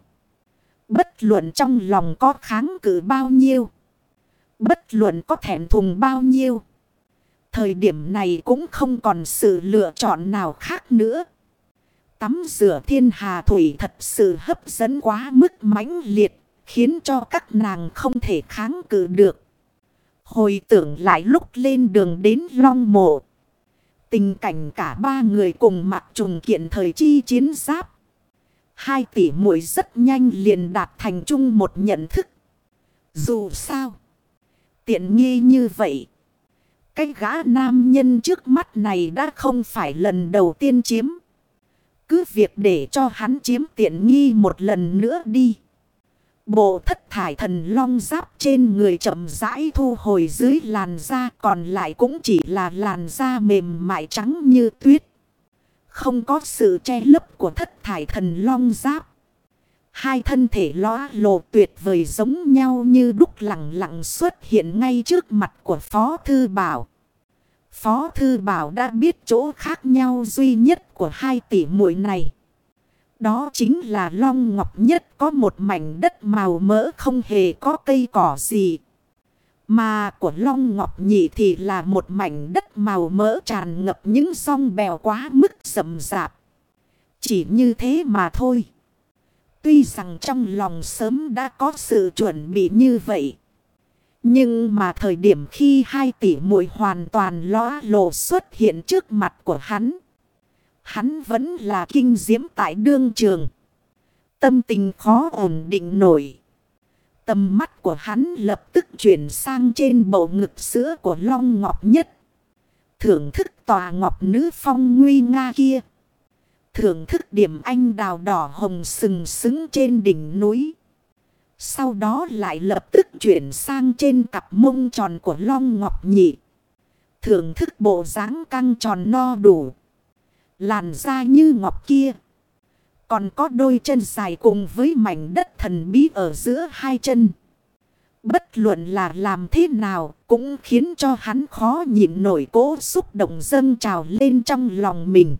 S1: Bất luận trong lòng có kháng cự bao nhiêu. Bất luận có thẹn thùng bao nhiêu. Thời điểm này cũng không còn sự lựa chọn nào khác nữa. Tắm rửa thiên hà thủy thật sự hấp dẫn quá mức mãnh liệt. Khiến cho các nàng không thể kháng cự được. Hồi tưởng lại lúc lên đường đến long mộ. Tình cảnh cả ba người cùng mặc trùng kiện thời chi chiến giáp. Hai tỷ muội rất nhanh liền đạt thành chung một nhận thức. Dù sao. Tiện nghi như vậy. Cái gã nam nhân trước mắt này đã không phải lần đầu tiên chiếm. Cứ việc để cho hắn chiếm tiện nghi một lần nữa đi. Bộ thất thải thần long giáp trên người chậm rãi thu hồi dưới làn da, còn lại cũng chỉ là làn da mềm mại trắng như tuyết. Không có sự che lấp của thất thải thần long giáp. Hai thân thể lóa lộ tuyệt vời giống nhau như đúc lặng lặng xuất hiện ngay trước mặt của Phó Thư Bảo. Phó Thư Bảo đã biết chỗ khác nhau duy nhất của hai tỷ muội này. Đó chính là Long Ngọc Nhất có một mảnh đất màu mỡ không hề có cây cỏ gì. Mà của Long Ngọc Nhị thì là một mảnh đất màu mỡ tràn ngập những song bèo quá mức sầm rạp. Chỉ như thế mà thôi. Tuy rằng trong lòng sớm đã có sự chuẩn bị như vậy. Nhưng mà thời điểm khi hai tỷ muội hoàn toàn ló lộ xuất hiện trước mặt của hắn. Hắn vẫn là kinh diễm tại đương trường. Tâm tình khó ổn định nổi. Tầm mắt của hắn lập tức chuyển sang trên bầu ngực sữa của Long Ngọc Nhất. Thưởng thức tòa ngọc nữ phong nguy nga kia. Thưởng thức điểm anh đào đỏ hồng sừng sững trên đỉnh núi. Sau đó lại lập tức chuyển sang trên cặp mông tròn của Long Ngọc Nhị. Thưởng thức bộ dáng căng tròn no đủ. Làn da như ngọc kia. Còn có đôi chân dài cùng với mảnh đất thần bí ở giữa hai chân. Bất luận là làm thế nào cũng khiến cho hắn khó nhịn nổi cố xúc động dâng trào lên trong lòng mình.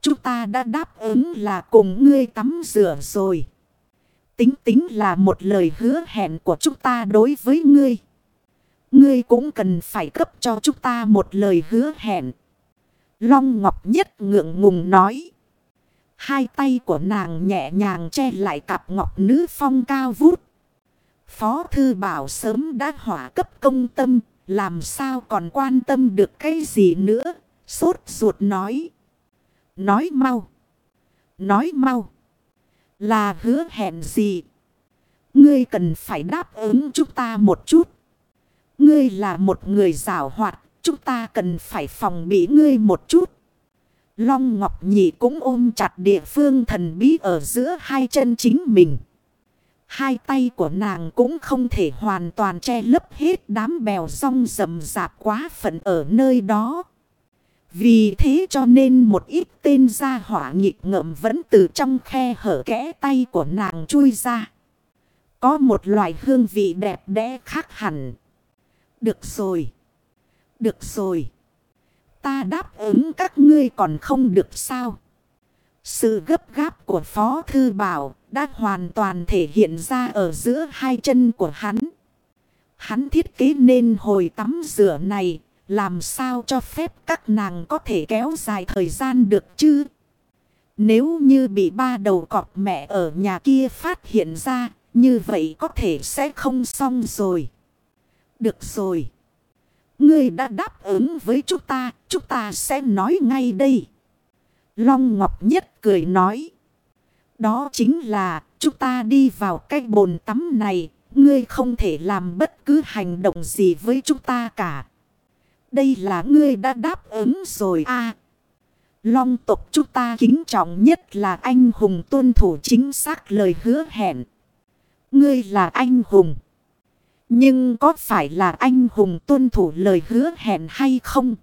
S1: Chúng ta đã đáp ứng là cùng ngươi tắm rửa rồi. Tính tính là một lời hứa hẹn của chúng ta đối với ngươi. Ngươi cũng cần phải cấp cho chúng ta một lời hứa hẹn. Long Ngọc Nhất ngượng ngùng nói. Hai tay của nàng nhẹ nhàng che lại cặp ngọc nữ phong cao vút. Phó Thư Bảo sớm đã hỏa cấp công tâm, làm sao còn quan tâm được cái gì nữa, sốt ruột nói. Nói mau, nói mau, là hứa hẹn gì? Ngươi cần phải đáp ứng chúng ta một chút. Ngươi là một người rào hoạt, chúng ta cần phải phòng bị ngươi một chút. Long Ngọc Nhị cũng ôm chặt địa phương thần bí ở giữa hai chân chính mình. Hai tay của nàng cũng không thể hoàn toàn che lấp hết đám bèo rong rầm rạp quá phận ở nơi đó. Vì thế cho nên một ít tên gia hỏa nghịch ngợm vẫn từ trong khe hở kẽ tay của nàng chui ra. Có một loại hương vị đẹp đẽ khác hẳn. Được rồi. Được rồi. Ta đáp ứng các ngươi còn không được sao. Sự gấp gáp của Phó Thư Bảo đã hoàn toàn thể hiện ra ở giữa hai chân của hắn. Hắn thiết kế nên hồi tắm rửa này làm sao cho phép các nàng có thể kéo dài thời gian được chứ? Nếu như bị ba đầu cọp mẹ ở nhà kia phát hiện ra, như vậy có thể sẽ không xong rồi. Được rồi. Ngươi đã đáp ứng với chúng ta, chúng ta sẽ nói ngay đây. Long Ngọc Nhất cười nói. Đó chính là chúng ta đi vào cái bồn tắm này. Ngươi không thể làm bất cứ hành động gì với chúng ta cả. Đây là ngươi đã đáp ứng rồi à. Long tộc chúng ta kính trọng nhất là anh hùng tuân thủ chính xác lời hứa hẹn. Ngươi là anh hùng. Nhưng có phải là anh hùng tuân thủ lời hứa hẹn hay không?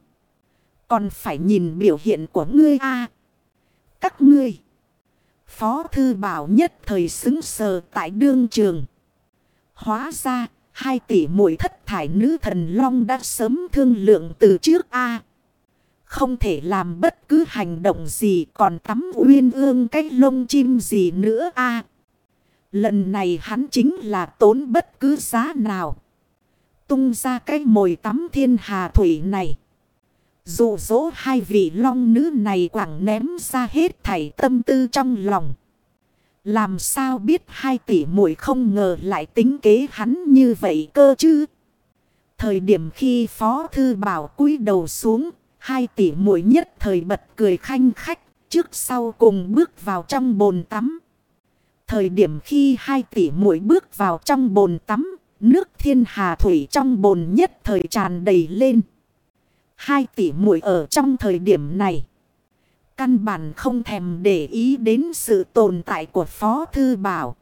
S1: Còn phải nhìn biểu hiện của ngươi a Các ngươi. Phó thư bảo nhất thời xứng sờ tại đương trường. Hóa ra, hai tỷ muội thất thải nữ thần long đã sớm thương lượng từ trước a Không thể làm bất cứ hành động gì còn tắm uyên ương cái lông chim gì nữa a Lần này hắn chính là tốn bất cứ giá nào. Tung ra cái mồi tắm thiên hà thủy này. Dụ dỗ hai vị long nữ này quảng ném ra hết thảy tâm tư trong lòng. Làm sao biết hai tỷ muội không ngờ lại tính kế hắn như vậy cơ chứ? Thời điểm khi Phó Thư Bảo cúi đầu xuống, hai tỷ muội nhất thời bật cười khanh khách, trước sau cùng bước vào trong bồn tắm. Thời điểm khi hai tỷ muội bước vào trong bồn tắm, nước thiên hà thủy trong bồn nhất thời tràn đầy lên. Hai tỷ muội ở trong thời điểm này. Căn bản không thèm để ý đến sự tồn tại của Phó Thư Bảo.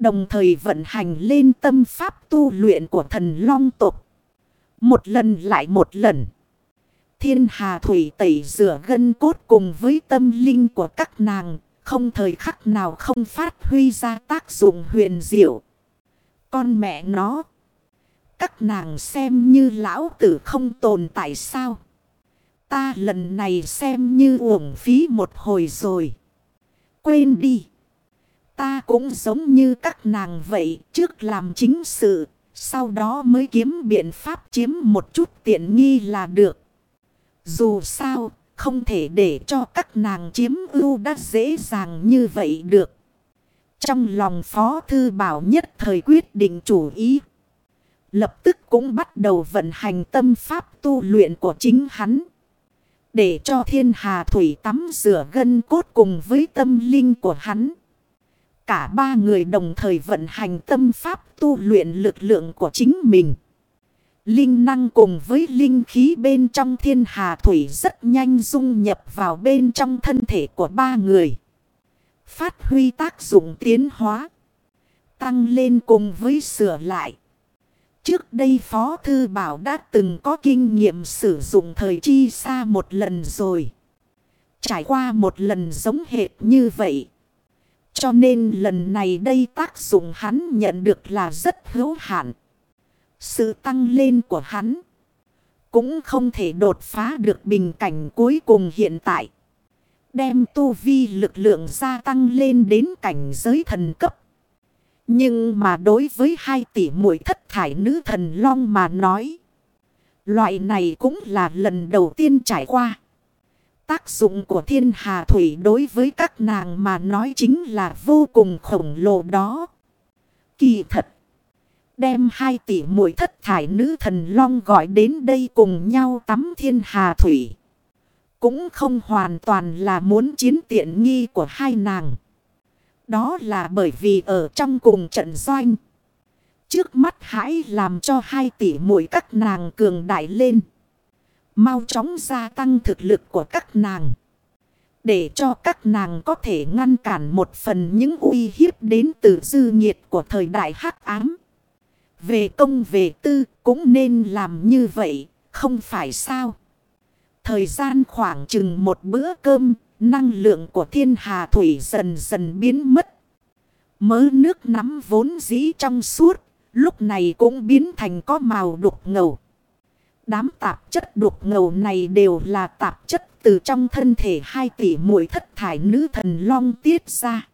S1: Đồng thời vận hành lên tâm pháp tu luyện của thần long tục. Một lần lại một lần. Thiên hà thủy tẩy rửa gân cốt cùng với tâm linh của các nàng không thời khắc nào không phát huy ra tác dụng huyền diệu. Con mẹ nó. các nàng xem như lão tử không tồn tại sao. Ta lần này xem như uổng phí một hồi rồi. Quên đi. Ta cũng giống như các nàng vậy, trước làm chính sự, sau đó mới kiếm biện pháp chiếm một chút tiện nghi là được. Dù sao, không thể để cho các nàng chiếm ưu đã dễ dàng như vậy được. Trong lòng Phó Thư Bảo nhất thời quyết định chủ ý. Lập tức cũng bắt đầu vận hành tâm pháp tu luyện của chính hắn. Để cho thiên hà thủy tắm rửa gân cốt cùng với tâm linh của hắn. Cả ba người đồng thời vận hành tâm pháp tu luyện lực lượng của chính mình. Linh năng cùng với linh khí bên trong thiên hà thủy rất nhanh dung nhập vào bên trong thân thể của ba người. Phát huy tác dụng tiến hóa. Tăng lên cùng với sửa lại. Trước đây Phó Thư Bảo đã từng có kinh nghiệm sử dụng thời chi xa một lần rồi. Trải qua một lần giống hệt như vậy. Cho nên lần này đây tác dụng hắn nhận được là rất hữu hạn. Sự tăng lên của hắn cũng không thể đột phá được bình cảnh cuối cùng hiện tại. Đem tu vi lực lượng gia tăng lên đến cảnh giới thần cấp. Nhưng mà đối với hai tỷ muội thất thải nữ thần long mà nói. Loại này cũng là lần đầu tiên trải qua. Tác dụng của thiên hà thủy đối với các nàng mà nói chính là vô cùng khổng lồ đó. Kỳ thật. Đem hai tỷ muội thất thải nữ thần long gọi đến đây cùng nhau tắm thiên hà thủy. Cũng không hoàn toàn là muốn chiến tiện nghi của hai nàng. Đó là bởi vì ở trong cùng trận doanh. Trước mắt hãy làm cho hai tỷ muội các nàng cường đại lên. Mau chóng gia tăng thực lực của các nàng. Để cho các nàng có thể ngăn cản một phần những uy hiếp đến từ dư nhiệt của thời đại hắc ám. Về công về tư cũng nên làm như vậy, không phải sao? Thời gian khoảng chừng một bữa cơm, năng lượng của thiên hà thủy dần dần biến mất. Mớ nước nắm vốn dĩ trong suốt, lúc này cũng biến thành có màu đục ngầu. Đám tạp chất đục ngầu này đều là tạp chất từ trong thân thể hai tỷ mũi thất thải nữ thần long tiết ra.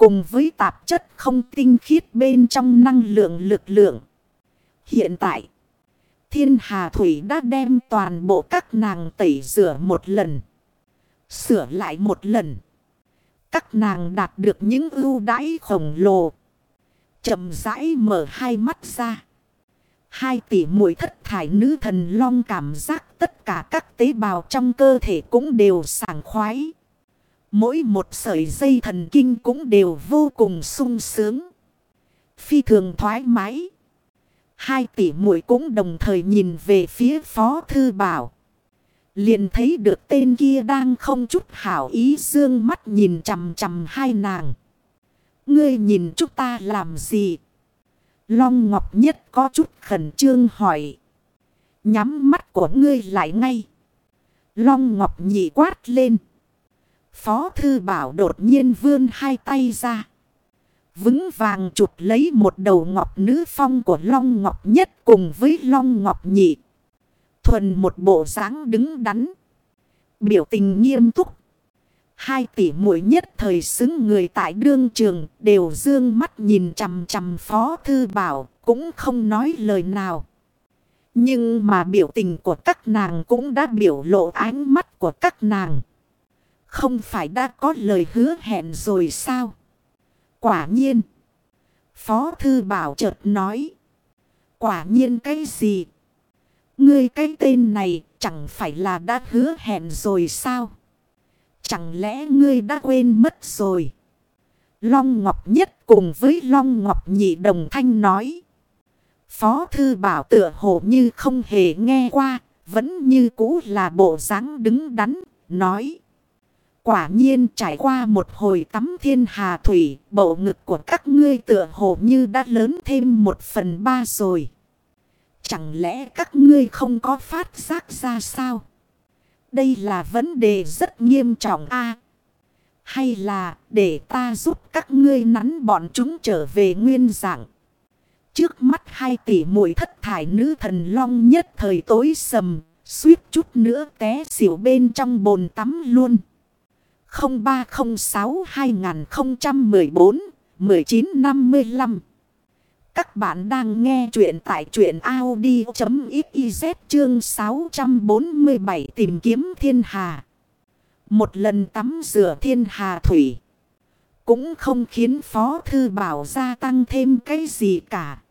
S1: Cùng với tạp chất không tinh khiết bên trong năng lượng lực lượng. Hiện tại, thiên hà thủy đã đem toàn bộ các nàng tẩy rửa một lần. Sửa lại một lần. Các nàng đạt được những ưu đãi khổng lồ. chậm rãi mở hai mắt ra. Hai tỷ mũi thất thải nữ thần long cảm giác tất cả các tế bào trong cơ thể cũng đều sảng khoái. Mỗi một sợi dây thần kinh cũng đều vô cùng sung sướng. Phi thường thoải mái. Hai tỷ muội cũng đồng thời nhìn về phía phó thư bảo. Liền thấy được tên kia đang không chút hảo ý dương mắt nhìn chầm chầm hai nàng. Ngươi nhìn chúng ta làm gì? Long Ngọc Nhất có chút khẩn trương hỏi. Nhắm mắt của ngươi lại ngay. Long Ngọc nhị quát lên. Phó Thư Bảo đột nhiên vươn hai tay ra. Vững vàng chụp lấy một đầu ngọc nữ phong của Long Ngọc Nhất cùng với Long Ngọc nhị. Thuần một bộ dáng đứng đắn. Biểu tình nghiêm túc. Hai tỷ muội nhất thời xứng người tại đương trường đều dương mắt nhìn chằm chằm phó thư bảo cũng không nói lời nào. Nhưng mà biểu tình của các nàng cũng đã biểu lộ ánh mắt của các nàng. Không phải đã có lời hứa hẹn rồi sao? Quả nhiên. Phó thư bảo chợt nói. Quả nhiên cái gì? Ngươi cái tên này chẳng phải là đã hứa hẹn rồi sao? Chẳng lẽ ngươi đã quên mất rồi? Long Ngọc Nhất cùng với Long Ngọc Nhị đồng thanh nói. Phó Thư Bảo tựa hồ như không hề nghe qua, vẫn như cũ là bộ dáng đứng đắn, nói. Quả nhiên trải qua một hồi tắm thiên hà thủy, bộ ngực của các ngươi tựa hồ như đã lớn thêm một phần ba rồi. Chẳng lẽ các ngươi không có phát giác ra sao? Đây là vấn đề rất nghiêm trọng a Hay là để ta giúp các ngươi nắn bọn chúng trở về nguyên dạng? trước mắt hai tỷ muội thất thải nữ thần long nhất thời tối sầm, suýt chút nữa té xỉu bên trong bồn tắm luôn. 0306-2014-1955 Các bạn đang nghe chuyện tại chuyện Audi.xyz chương 647 tìm kiếm thiên hà. Một lần tắm rửa thiên hà thủy. Cũng không khiến Phó Thư Bảo gia tăng thêm cái gì cả.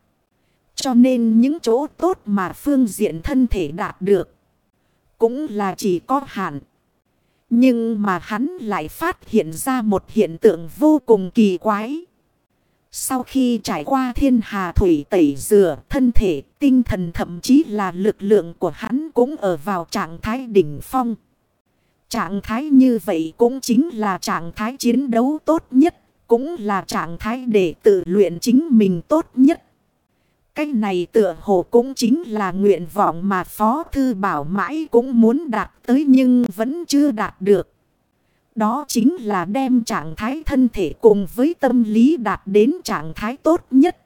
S1: Cho nên những chỗ tốt mà phương diện thân thể đạt được. Cũng là chỉ có hạn. Nhưng mà hắn lại phát hiện ra một hiện tượng vô cùng kỳ quái. Sau khi trải qua thiên hà thủy tẩy rửa, thân thể, tinh thần thậm chí là lực lượng của hắn cũng ở vào trạng thái đỉnh phong. Trạng thái như vậy cũng chính là trạng thái chiến đấu tốt nhất, cũng là trạng thái để tự luyện chính mình tốt nhất. Cái này tựa hồ cũng chính là nguyện vọng mà Phó Thư Bảo mãi cũng muốn đạt tới nhưng vẫn chưa đạt được. Đó chính là đem trạng thái thân thể cùng với tâm lý đạt đến trạng thái tốt nhất.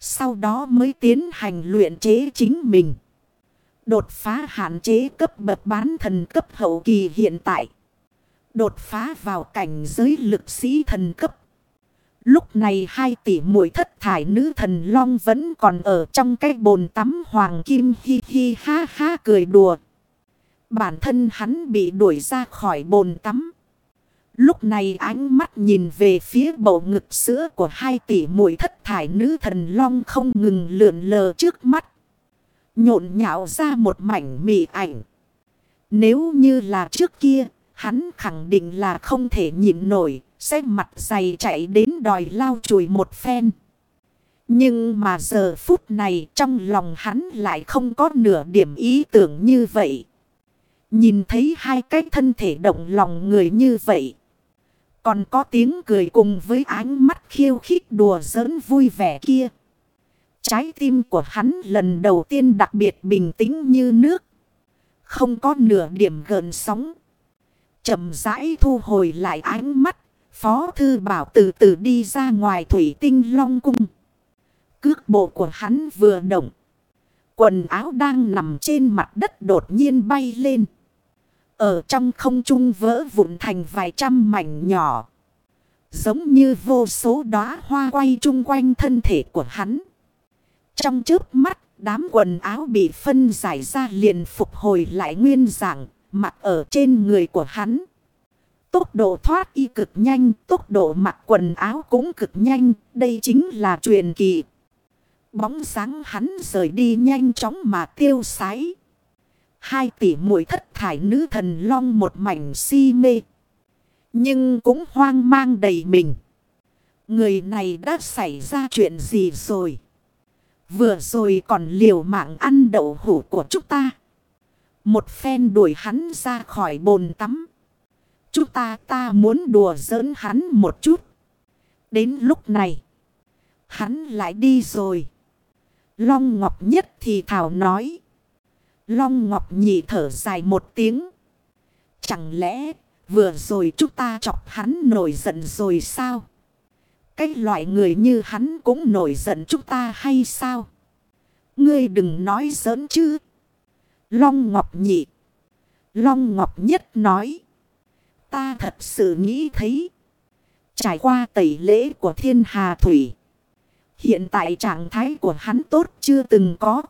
S1: Sau đó mới tiến hành luyện chế chính mình. Đột phá hạn chế cấp bậc bán thần cấp hậu kỳ hiện tại. Đột phá vào cảnh giới lực sĩ thần cấp. Lúc này hai tỷ muội thất thải nữ thần long vẫn còn ở trong cái bồn tắm hoàng kim hi hi ha ha cười đùa. Bản thân hắn bị đuổi ra khỏi bồn tắm. Lúc này ánh mắt nhìn về phía bầu ngực sữa của hai tỷ muội thất thải nữ thần long không ngừng lượn lờ trước mắt. Nhộn nhạo ra một mảnh mị ảnh. Nếu như là trước kia, hắn khẳng định là không thể nhịn nổi, sẽ mặt dày chạy đến đòi lao chùi một phen. Nhưng mà giờ phút này trong lòng hắn lại không có nửa điểm ý tưởng như vậy. Nhìn thấy hai cái thân thể động lòng người như vậy. Còn có tiếng cười cùng với ánh mắt khiêu khích đùa giỡn vui vẻ kia. Trái tim của hắn lần đầu tiên đặc biệt bình tĩnh như nước. Không có nửa điểm gần sóng. chậm rãi thu hồi lại ánh mắt. Phó thư bảo từ từ đi ra ngoài thủy tinh long cung. Cước bộ của hắn vừa động. Quần áo đang nằm trên mặt đất đột nhiên bay lên. Ở trong không trung vỡ vụn thành vài trăm mảnh nhỏ. Giống như vô số đóa hoa quay chung quanh thân thể của hắn. Trong trước mắt, đám quần áo bị phân giải ra liền phục hồi lại nguyên dạng, mặc ở trên người của hắn. Tốc độ thoát y cực nhanh, tốc độ mặc quần áo cũng cực nhanh, đây chính là truyền kỳ. Bóng sáng hắn rời đi nhanh chóng mà tiêu sái. Hai tỷ muội thất thải nữ thần long một mảnh si mê. Nhưng cũng hoang mang đầy mình. Người này đã xảy ra chuyện gì rồi? Vừa rồi còn liều mạng ăn đậu hủ của chúng ta. Một phen đuổi hắn ra khỏi bồn tắm. Chúng ta ta muốn đùa giỡn hắn một chút. Đến lúc này. Hắn lại đi rồi. Long Ngọc Nhất thì Thảo nói. Long Ngọc nhị thở dài một tiếng. Chẳng lẽ vừa rồi chúng ta chọc hắn nổi giận rồi sao? Cái loại người như hắn cũng nổi giận chúng ta hay sao? Ngươi đừng nói giỡn chứ. Long Ngọc nhị. Long Ngọc nhất nói. Ta thật sự nghĩ thấy. Trải qua tẩy lễ của thiên hà thủy. Hiện tại trạng thái của hắn tốt chưa từng có.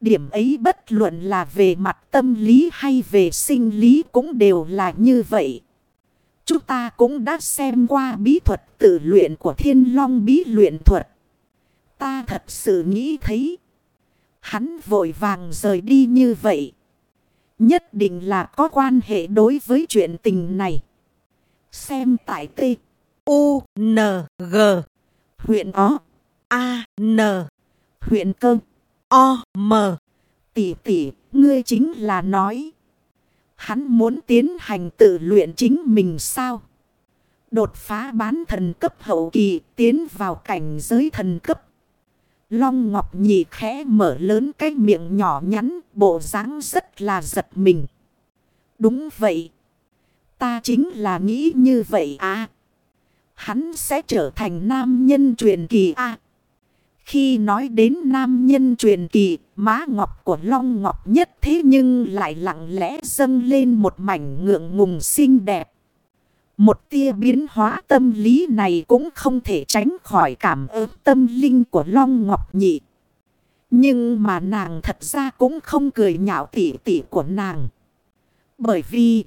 S1: Điểm ấy bất luận là về mặt tâm lý hay về sinh lý cũng đều là như vậy. Chúng ta cũng đã xem qua bí thuật tự luyện của thiên long bí luyện thuật. Ta thật sự nghĩ thấy. Hắn vội vàng rời đi như vậy. Nhất định là có quan hệ đối với chuyện tình này. Xem tại T. U. N. G. Huyện O. A. N. Huyện Cơ. O. M. Tỷ tỷ, ngươi chính là nói. Hắn muốn tiến hành tự luyện chính mình sao? Đột phá bán thần cấp hậu kỳ tiến vào cảnh giới thần cấp. Long Ngọc Nhị khẽ mở lớn cái miệng nhỏ nhắn, bộ dáng rất là giật mình. Đúng vậy. Ta chính là nghĩ như vậy à. Hắn sẽ trở thành nam nhân truyền kỳ à. Khi nói đến nam nhân truyền kỳ, má ngọc của Long Ngọc nhất thế nhưng lại lặng lẽ dâng lên một mảnh ngượng ngùng xinh đẹp. Một tia biến hóa tâm lý này cũng không thể tránh khỏi cảm ứng tâm linh của Long Ngọc nhị. Nhưng mà nàng thật ra cũng không cười nhạo tỉ tỉ của nàng. Bởi vì,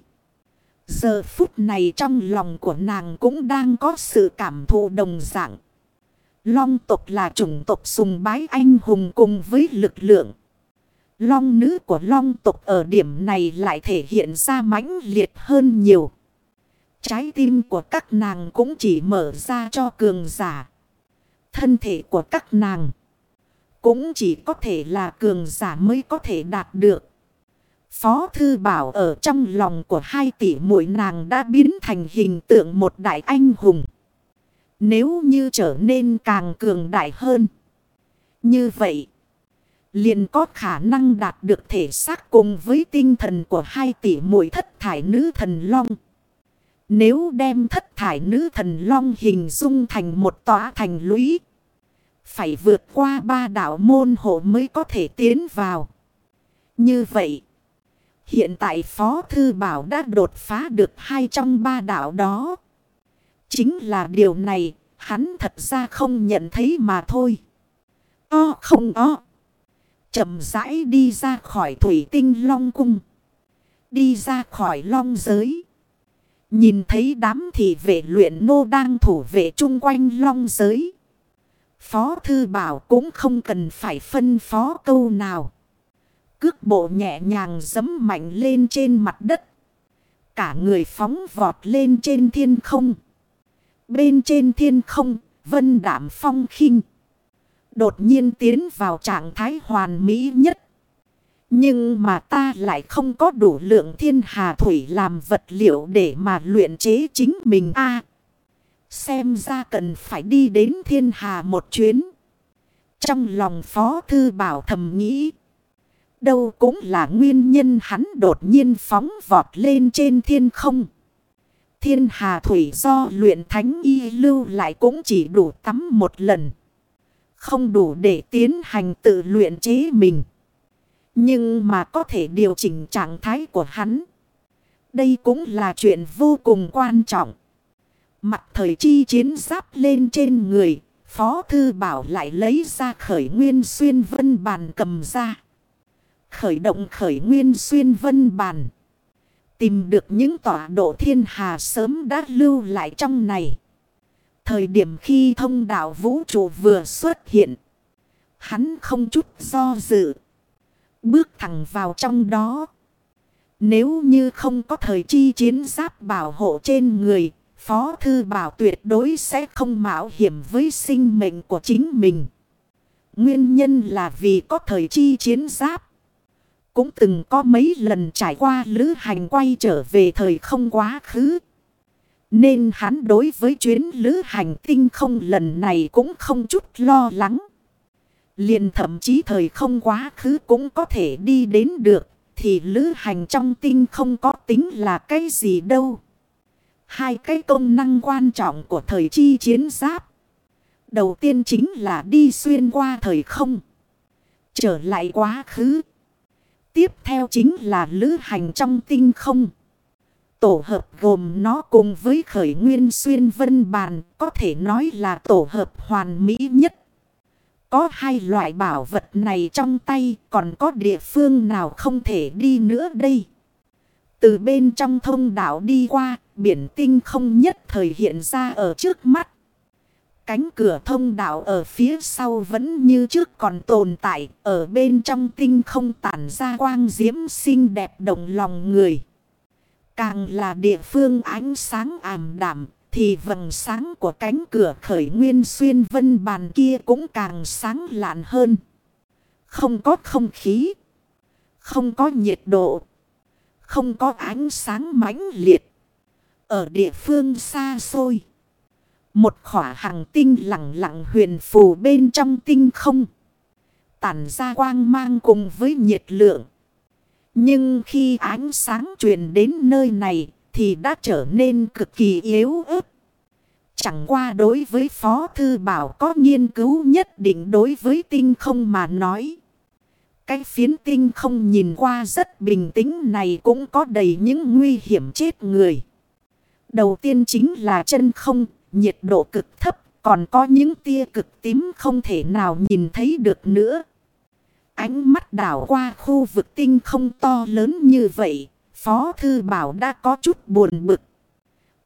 S1: giờ phút này trong lòng của nàng cũng đang có sự cảm thụ đồng dạng. Long tộc là chủng tộc sùng bái anh hùng cùng với lực lượng. Long nữ của long tộc ở điểm này lại thể hiện ra mãnh liệt hơn nhiều. Trái tim của các nàng cũng chỉ mở ra cho cường giả. Thân thể của các nàng cũng chỉ có thể là cường giả mới có thể đạt được. Phó Thư Bảo ở trong lòng của hai tỷ muội nàng đã biến thành hình tượng một đại anh hùng. Nếu như trở nên càng cường đại hơn. Như vậy, liền có khả năng đạt được thể xác cùng với tinh thần của hai tỷ muội thất thải nữ thần long. Nếu đem thất thải nữ thần long hình dung thành một tòa thành lũy. Phải vượt qua ba đảo môn hộ mới có thể tiến vào. Như vậy, hiện tại Phó Thư Bảo đã đột phá được hai trong ba đảo đó. Chính là điều này, hắn thật ra không nhận thấy mà thôi. O không o. chậm rãi đi ra khỏi thủy tinh long cung. Đi ra khỏi long giới. Nhìn thấy đám thị vệ luyện nô đang thủ vệ chung quanh long giới. Phó thư bảo cũng không cần phải phân phó câu nào. Cước bộ nhẹ nhàng dấm mạnh lên trên mặt đất. Cả người phóng vọt lên trên thiên không. Bên trên thiên không, vân đảm phong khinh. Đột nhiên tiến vào trạng thái hoàn mỹ nhất. Nhưng mà ta lại không có đủ lượng thiên hà thủy làm vật liệu để mà luyện chế chính mình a Xem ra cần phải đi đến thiên hà một chuyến. Trong lòng phó thư bảo thầm nghĩ. Đâu cũng là nguyên nhân hắn đột nhiên phóng vọt lên trên thiên không. Thiên hà thủy do luyện thánh y lưu lại cũng chỉ đủ tắm một lần. Không đủ để tiến hành tự luyện chế mình. Nhưng mà có thể điều chỉnh trạng thái của hắn. Đây cũng là chuyện vô cùng quan trọng. Mặt thời chi chiến giáp lên trên người. Phó thư bảo lại lấy ra khởi nguyên xuyên vân bàn cầm ra. Khởi động khởi nguyên xuyên vân bàn. Tìm được những tọa độ thiên hà sớm đã lưu lại trong này. Thời điểm khi thông đạo vũ trụ vừa xuất hiện. Hắn không chút do dự. Bước thẳng vào trong đó. Nếu như không có thời chi chiến giáp bảo hộ trên người. Phó thư bảo tuyệt đối sẽ không mạo hiểm với sinh mệnh của chính mình. Nguyên nhân là vì có thời chi chiến giáp. Cũng từng có mấy lần trải qua lữ hành quay trở về thời không quá khứ. Nên hắn đối với chuyến lữ hành tinh không lần này cũng không chút lo lắng. Liền thậm chí thời không quá khứ cũng có thể đi đến được. Thì lữ hành trong tinh không có tính là cái gì đâu. Hai cái công năng quan trọng của thời chi chiến giáp. Đầu tiên chính là đi xuyên qua thời không. Trở lại quá khứ. Tiếp theo chính là lữ hành trong tinh không. Tổ hợp gồm nó cùng với khởi nguyên xuyên vân bàn, có thể nói là tổ hợp hoàn mỹ nhất. Có hai loại bảo vật này trong tay còn có địa phương nào không thể đi nữa đây. Từ bên trong thông đảo đi qua, biển tinh không nhất thời hiện ra ở trước mắt. Cánh cửa thông đạo ở phía sau vẫn như trước còn tồn tại, ở bên trong tinh không tản ra quang diễm xinh đẹp động lòng người. Càng là địa phương ánh sáng ảm đảm, thì vầng sáng của cánh cửa khởi nguyên xuyên vân bàn kia cũng càng sáng lạn hơn. Không có không khí, không có nhiệt độ, không có ánh sáng mãnh liệt. Ở địa phương xa xôi. Một khỏa hàng tinh lặng lặng huyền phù bên trong tinh không. Tản ra quang mang cùng với nhiệt lượng. Nhưng khi ánh sáng truyền đến nơi này thì đã trở nên cực kỳ yếu ớt. chẳng qua đối với Phó Thư Bảo có nghiên cứu nhất định đối với tinh không mà nói. Cái phiến tinh không nhìn qua rất bình tĩnh này cũng có đầy những nguy hiểm chết người. Đầu tiên chính là chân không, nhiệt độ cực thấp, còn có những tia cực tím không thể nào nhìn thấy được nữa. Ánh mắt đảo qua khu vực tinh không to lớn như vậy, Phó Thư Bảo đã có chút buồn bực.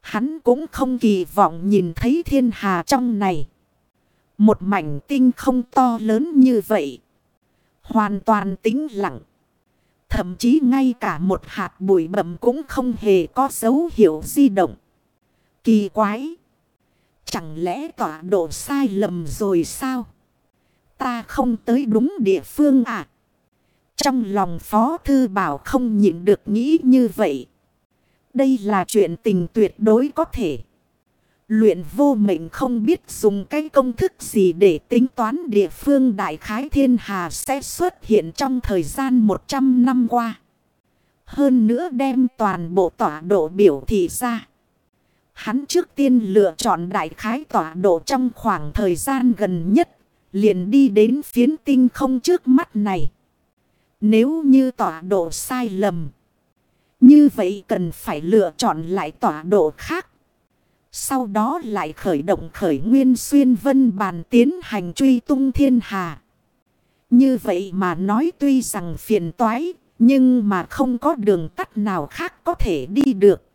S1: Hắn cũng không kỳ vọng nhìn thấy thiên hà trong này. Một mảnh tinh không to lớn như vậy. Hoàn toàn tĩnh lặng. Thậm chí ngay cả một hạt bụi bẩm cũng không hề có dấu hiệu di động. Kỳ quái. Chẳng lẽ tọa độ sai lầm rồi sao? Ta không tới đúng địa phương à? Trong lòng Phó Thư Bảo không nhịn được nghĩ như vậy. Đây là chuyện tình tuyệt đối có thể. Luyện vô mệnh không biết dùng cái công thức gì để tính toán địa phương đại khái thiên hà sẽ xuất hiện trong thời gian 100 năm qua. Hơn nữa đem toàn bộ tọa độ biểu thị ra. Hắn trước tiên lựa chọn đại khái tọa độ trong khoảng thời gian gần nhất. Liền đi đến phiến tinh không trước mắt này. Nếu như tọa độ sai lầm. Như vậy cần phải lựa chọn lại tọa độ khác. Sau đó lại khởi động khởi nguyên xuyên vân bàn tiến hành truy tung thiên hà. Như vậy mà nói tuy rằng phiền toái, nhưng mà không có đường tắt nào khác có thể đi được.